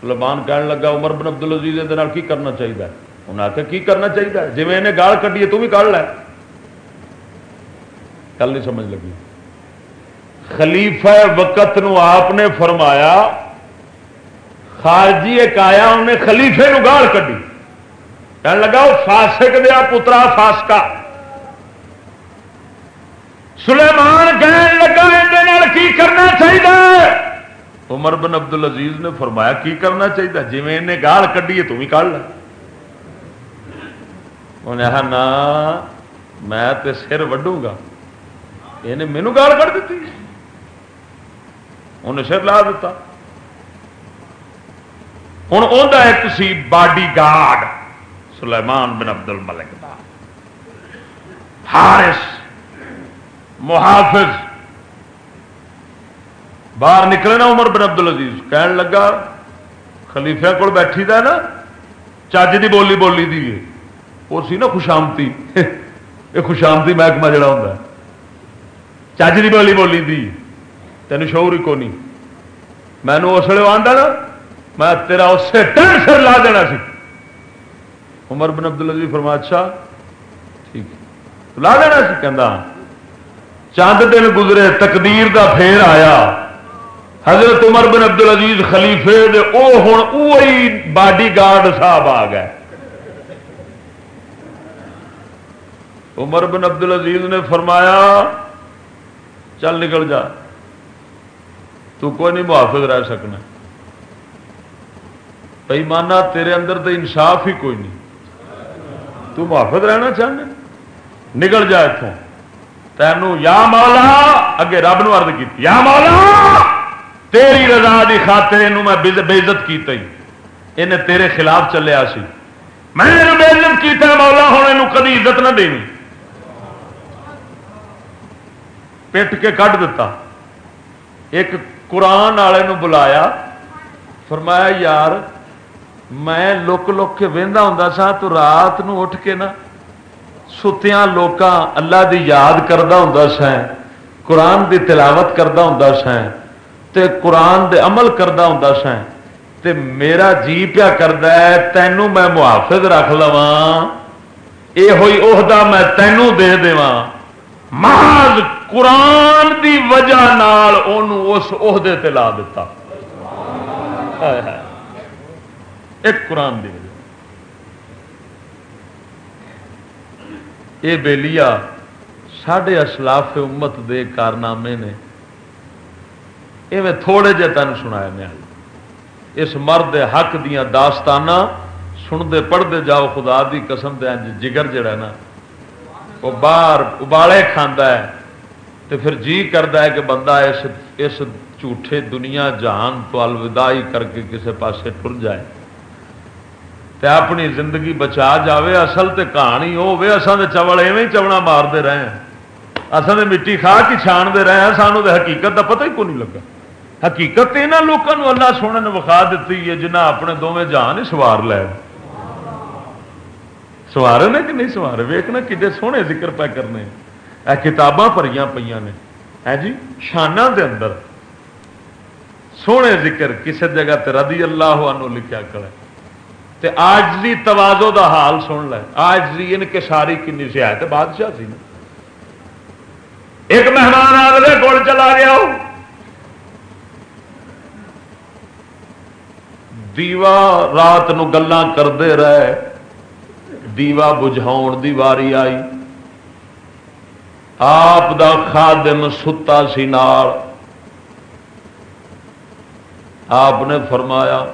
[SPEAKER 1] سلیمان کہنے لگا، عمر بن عبد العزیز کی کرنا چاہیے انہیں آخیا کی کرنا چاہیے جی انہیں گال کٹی تو بھی کڑ لے۔ کل نہیں سمجھ لگی۔ خلیفہ وقت نو آپ نے فرمایا، خارجی ایک آیا، انہیں خلیفے نو گال کٹی کہنے لگا، وہ فاسک دیا پترا فاسکا سلیمان کہنے لگا کی کرنا چاہیے عمر بن عبد العزیز نے فرمایا، کی کرنا چاہیے جی انہیں گال کڈی ہے تو بھی کھڑ لے۔ انہیں نا میں تے سر وڈوں گا۔ یہ مینو گال کر دیتی انہیں سر لا دیتا ہوں انہیں ایک سی باڈی گارڈ سلیمان بن ابد ال ملک ہارس محافظ باہر نکلے نا عمر بن عبد العزیز کہن لگا خلیفے کو بیٹھی دا نا چج دی بولی بولی دی وہ سی نا خوشامتی یہ خوشامتی محکمہ جڑا ہوں چج دی بولی بولی دی تین شعور ہی کونی۔ میں اس لیے آدھا نا میں تیرا اسے ٹین سر لا دینا سی۔ عمر بن عبد العزیز فرما اچھا ٹھیک۔ لا دینا سی کہ چند دن گزرے، تقدیر دا پھیر آیا۔ حضرت عمر بن عبد العزیز خلیفے دے، او ہوں وہی باڈی گارڈ صاحب آ گئے۔ عمر بن عبد العزیز نے فرمایا، چل نکل جا۔ تو کوئی نہیں محافظ رہ سکنا۔ بھائی تیرے اندر تو انصاف ہی کوئی نہیں۔ تو محافظ رہنا چاہنے نکل جا اتوں تینوں یا مولا، اگے رب نو ارد کی یا مولا، تیری رضا دی خاطر یہ میں بےزت کی انہیں تیرے خلاف چلیا سی۔ میں بےزت کیتا مولا، ہوں یہ کدی عزت نہ دینی۔ پٹ کے کٹ دیتا۔ ایک قرآن والے بلایا، فرمایا، یار، میں لک لک کے وہدا ہوں سا، تو رات نو اٹھ کے نا ستیا لوگ اللہ دی یاد کرتا ہوں سیں قرآن دی تلاوت کرتا ہوں سیں تے قرآن دے عمل کرتا ہوں سیں تے میرا جی پیا کرتا ہے تینوں میں محافظ رکھ لوا یہ ہوئی عہدہ میں تینوں دے محض قرآن دی وجہ نال اس عہدے تے لا دیتا ایک قرآن دی وجہ۔ یہ بےلیا سڈے اسلاف امت دے کارنامے نے یہ میں تھوڑے جہ تین سنایا میں اس مرد حق دیا داستانہ سنتے پڑھتے جاؤ، خدا دی قسم دے جگر جڑا نا، وہ باہر ابالے کھانا ہے۔ تو پھر جی کرتا ہے کہ بندہ اس اس جھوٹے دنیا جہان تو الوداعی کر کے کسی پاسے ٹر جائے۔ تے اپنی زندگی بچا جاوے، اصل تے کہانی ہوے اصل تے چوڑ ایویں چونا مارتے رہے ہیں۔ اصل تے مٹی کھا کے چھانتے رہے ہیں، سانو تے حقیقت دا پتہ ہی کوئی نہیں لگا۔ حقیقت یہاں لوگوں اللہ سونے نے وکھا دیتی ہے جنہ اپنے دونوں جہان ہی سوار لے۔ سوارے نے کہ نہیں سوارے؟ ویکنا کتنے سونے ذکر پہ کرنے۔ اے کتاباں پڑی پہ نے۔ ہے جی؟ شانہ دے اندر۔ سونے ذکر کسی جگہ تے رضی اللہ عنہ لکھا کرے تے آج دی توازو دا حال سن لے۔ آج دی ان کے ساری کنی سے آئے تے بادشاہ سی نا۔ ایک مہمان آگے گول چلا گیا ہو۔ دیوا رات نو گلاں کرتے رہے۔ دیوا بجھاؤ دی واری آئی۔ آپ دا خادم ستا سی نال آپ نے فرمایا،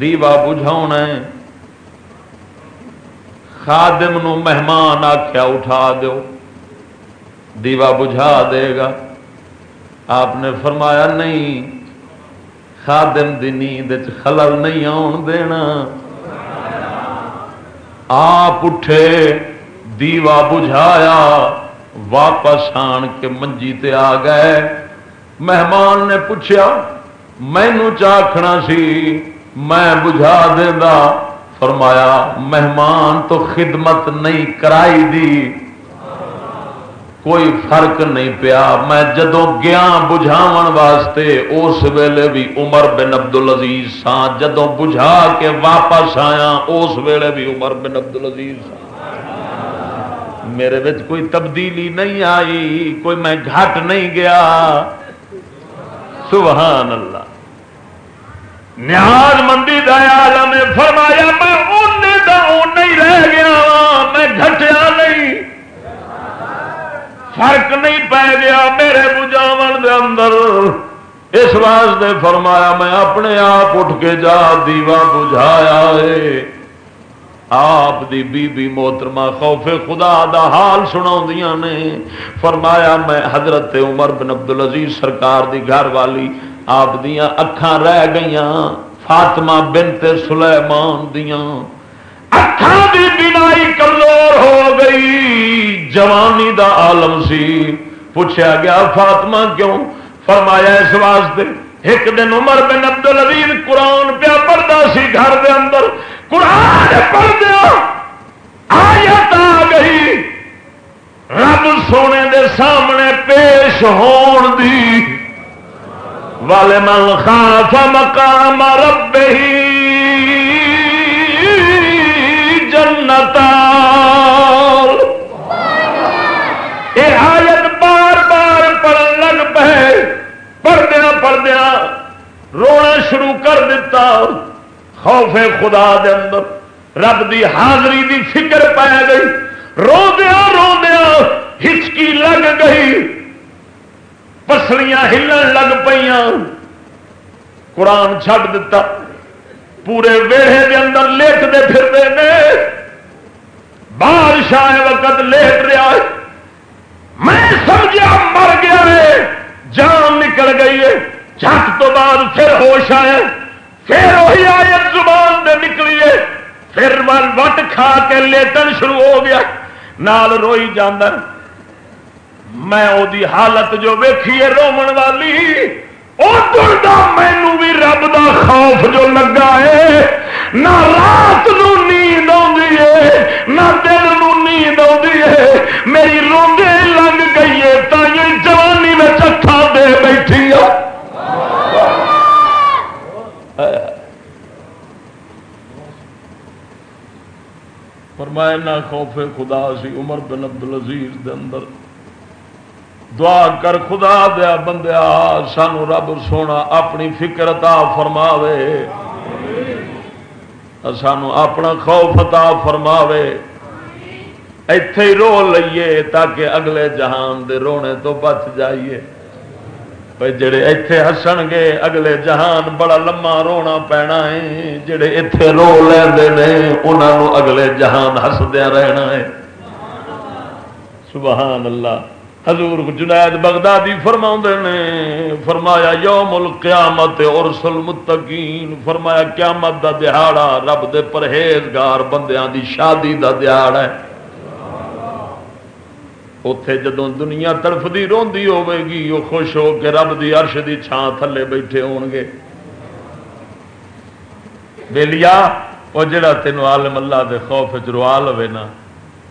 [SPEAKER 1] دیوا بجھاؤ خادم نو مہمان آخیا اٹھا دو دیوا بجھا دے گا۔ آپ نے فرمایا، نہیں، خادم دی نیند خلل نہیں آن دینا۔ آپ اٹھے۔ دیوا بجھایا، واپس آن کے منجی تے آ گئے۔ مہمان نے پوچھا مینو چاخنا سی؟ میں بجھا دینا فرمایا، مہمان تو خدمت نہیں کرائی دی۔ کوئی فرق نہیں پیا۔ میں جدو گیا بجھاو واسطے، اس ویلے بھی عمر بن ابدل عزیز سا جدو بجھا کے واپس آیا اس ویلے بھی عمر بن ابدل عزیز سا میرے بچ کوئی تبدیلی نہیں آئی، کوئی میں گھٹ نہیں گیا۔ سبحان اللہ۔ نیاز مندی دیا نے فرمایا، میں اُن دا نہیں رہ گیا میں گھٹیا نہیں۔ فرق نہیں پی گیا میرے بجاو دے اندر۔ اس واسطے فرمایا، میں اپنے آپ اٹھ کے جا دیوا بجھایا ہے۔ آپ دی بی بی محترمہ خوف خدا دا حال سنا نے فرمایا میں حضرت عمر بن عبد العزیز سرکار دی گھر والی آپ دیا اکھان رہ گئی فاطمہ بنت سلیمان دیا اکھان دی بینائی کمزور ہو گئی، جوانی دا عالم سی۔ پوچھا گیا، فاطمہ کیوں؟ فرمایا اس واسطے، ایک دن عمر بن عبد العزیز قرآن پیا پڑھتا سی گھر دے اندر قرآن پڑھ دیا، آیت آ گئی۔ رب سونے دے سامنے پیش ہون دی۔ والے من خاف مقام رب ہی جنت یہ آیت بار بار پڑھن لگ پے۔ پڑھدیا پڑھدیا رونا شروع کر دیتا۔ خوف خدا دے اندر۔ رب دی حاضری دی فکر پی گئی۔ رو دیا رو دیا ہچکی لگ گئی۔ پسلیاں ہلن لگ پہ قرآن چھڈ دیتا پورے ویڑے دے اندر لیٹتے پھرتے ہیں بادشاہ وقت لیٹ رہا ہے۔ میں سمجھا مر گیا ہے۔ جان نکل گئی ہے۔ جھٹ تو بعد پھر ہوش آئے پھر وہی آیت زبان دے نکلی ہے۔ پھر من وٹ کھا کے لیٹن شروع ہو گیا۔ نال روئی جانا میں وہ حالت جو ویکھی ہے رومن والی مینو بھی رب دا خوف جو لگا ہے۔ نہ رات نو نیند آئی ہے، نہ دل نو نیند آئی ہے۔ میری روندے لگ گئی ہے تھی جوانی میں چٹھا دے بیٹھی فرمایا نہ خوف خدا سی عمر بن عبد العزیز دے اندر۔ دعا کر خدا دیا بندیا، سانو رب سونا اپنی فکر عطا فرماوے۔ سانو اپنا خوف عطا فرماوے۔ ایتھے ہی رو لئیے تاکہ اگلے جہان دے رونے تو بچ جائیے۔ جڑے ایتھے ہسن گے اگلے جہان بڑا لما رونا پینا ہے جڑے ایتھے رو لے انہوں اگلے جہان ہسدیا رہنا ہے سبحان اللہ حضور جنید بغدادی فرما نے فرمایا یوم القیامت ارسل متقین فرمایا قیامت دا دہاڑا رب دے پرہیزگار بندیاں دی شادی دا دہاڑا ہے اتے جدو دنیا تڑفتی روی ہوے وہ خوش ہو کے رب دی عرش دی چھان تھلے بیٹھے ہون گے۔ بےلیا وہ جڑا تینوں عالم اللہ دے خوف چروا لو نا،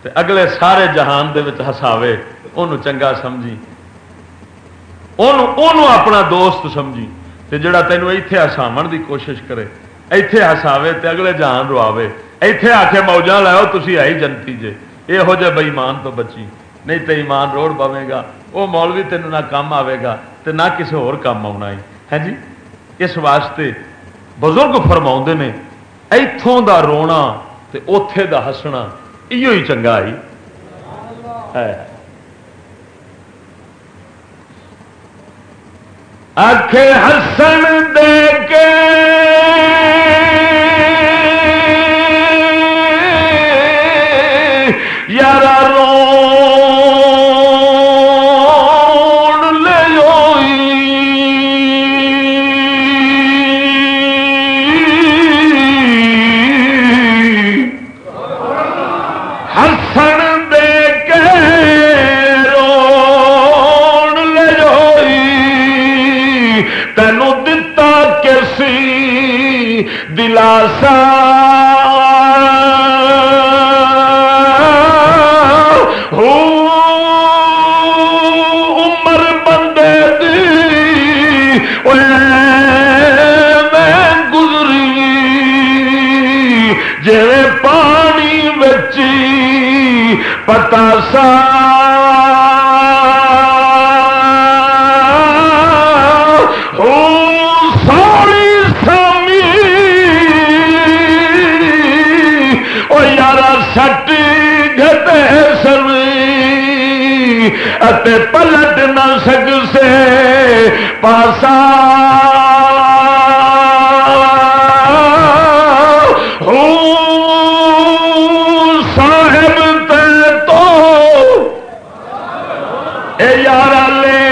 [SPEAKER 1] تے اگلے سارے جہان دے وچ ہساوے انہوں چنگا سمجھی۔ انہوں اپنا دوست سمجھی۔ تے جڑا تینوں ایتھے ہساو دی کوشش کرے، ایتھے ہساوے تے اگلے جہان رواوے۔ ایتھے آ کے موجہ لاؤ تھی آئی جنتی جے۔ یہو جہ بئیمان تو بچی۔ نہیں تو ایمان روڑ پوے گا۔ وہ مولوی تین نہ کام آئے گا تو نہ کسی ہور کام آنا ہے۔ ہے جی؟ اس واسطے بزرگ فرما نے اتوں دا رونا تے اوتھے دا ہسنا یہ چنگا ہی ہے۔ آخ ہسن دے کے دلاسا۔ عمر بندے دی میں گزری۔ جی پانی بچی پتا سا پلٹ نہ سک سے پاسا صاحب تے تو۔ اے یار لے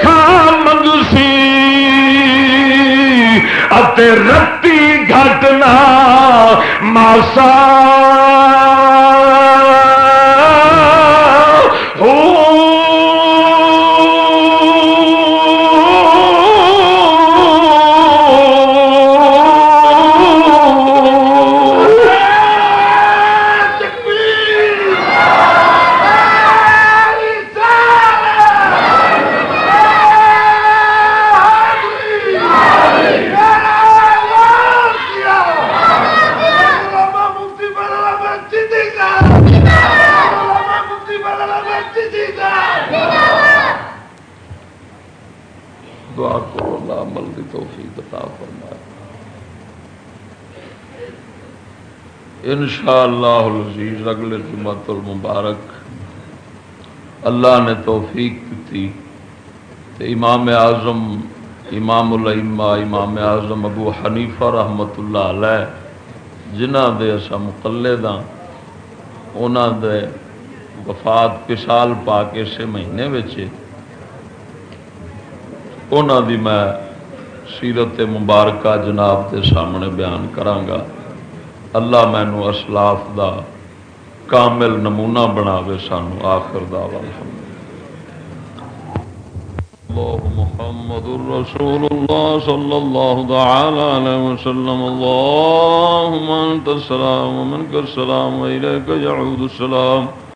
[SPEAKER 1] کھا منگسی۔ رتی گھٹنا ماسا۔ شاء اللہ اگلے جمعت المبارک۔ اللہ نے توفیق کی امام اعظم، امام الما امام اعظم ابو حنیفہ رحمت اللہ علیہ جنہ دے اصا مقلد ہاں دے وفات پسال پا کے اسے مہینے انہوں دی میں سیرت مبارکہ جناب کے سامنے بیان کرانگا اللہ مینو اسلاف دا کامل نمونہ بناوے سانو آخر دا اللہ محمد الرسول اللہ صلی اللہ تعالی علیہ وسلم، اللہم انت السلام، ومنک السلام ویلیک یعود السلام۔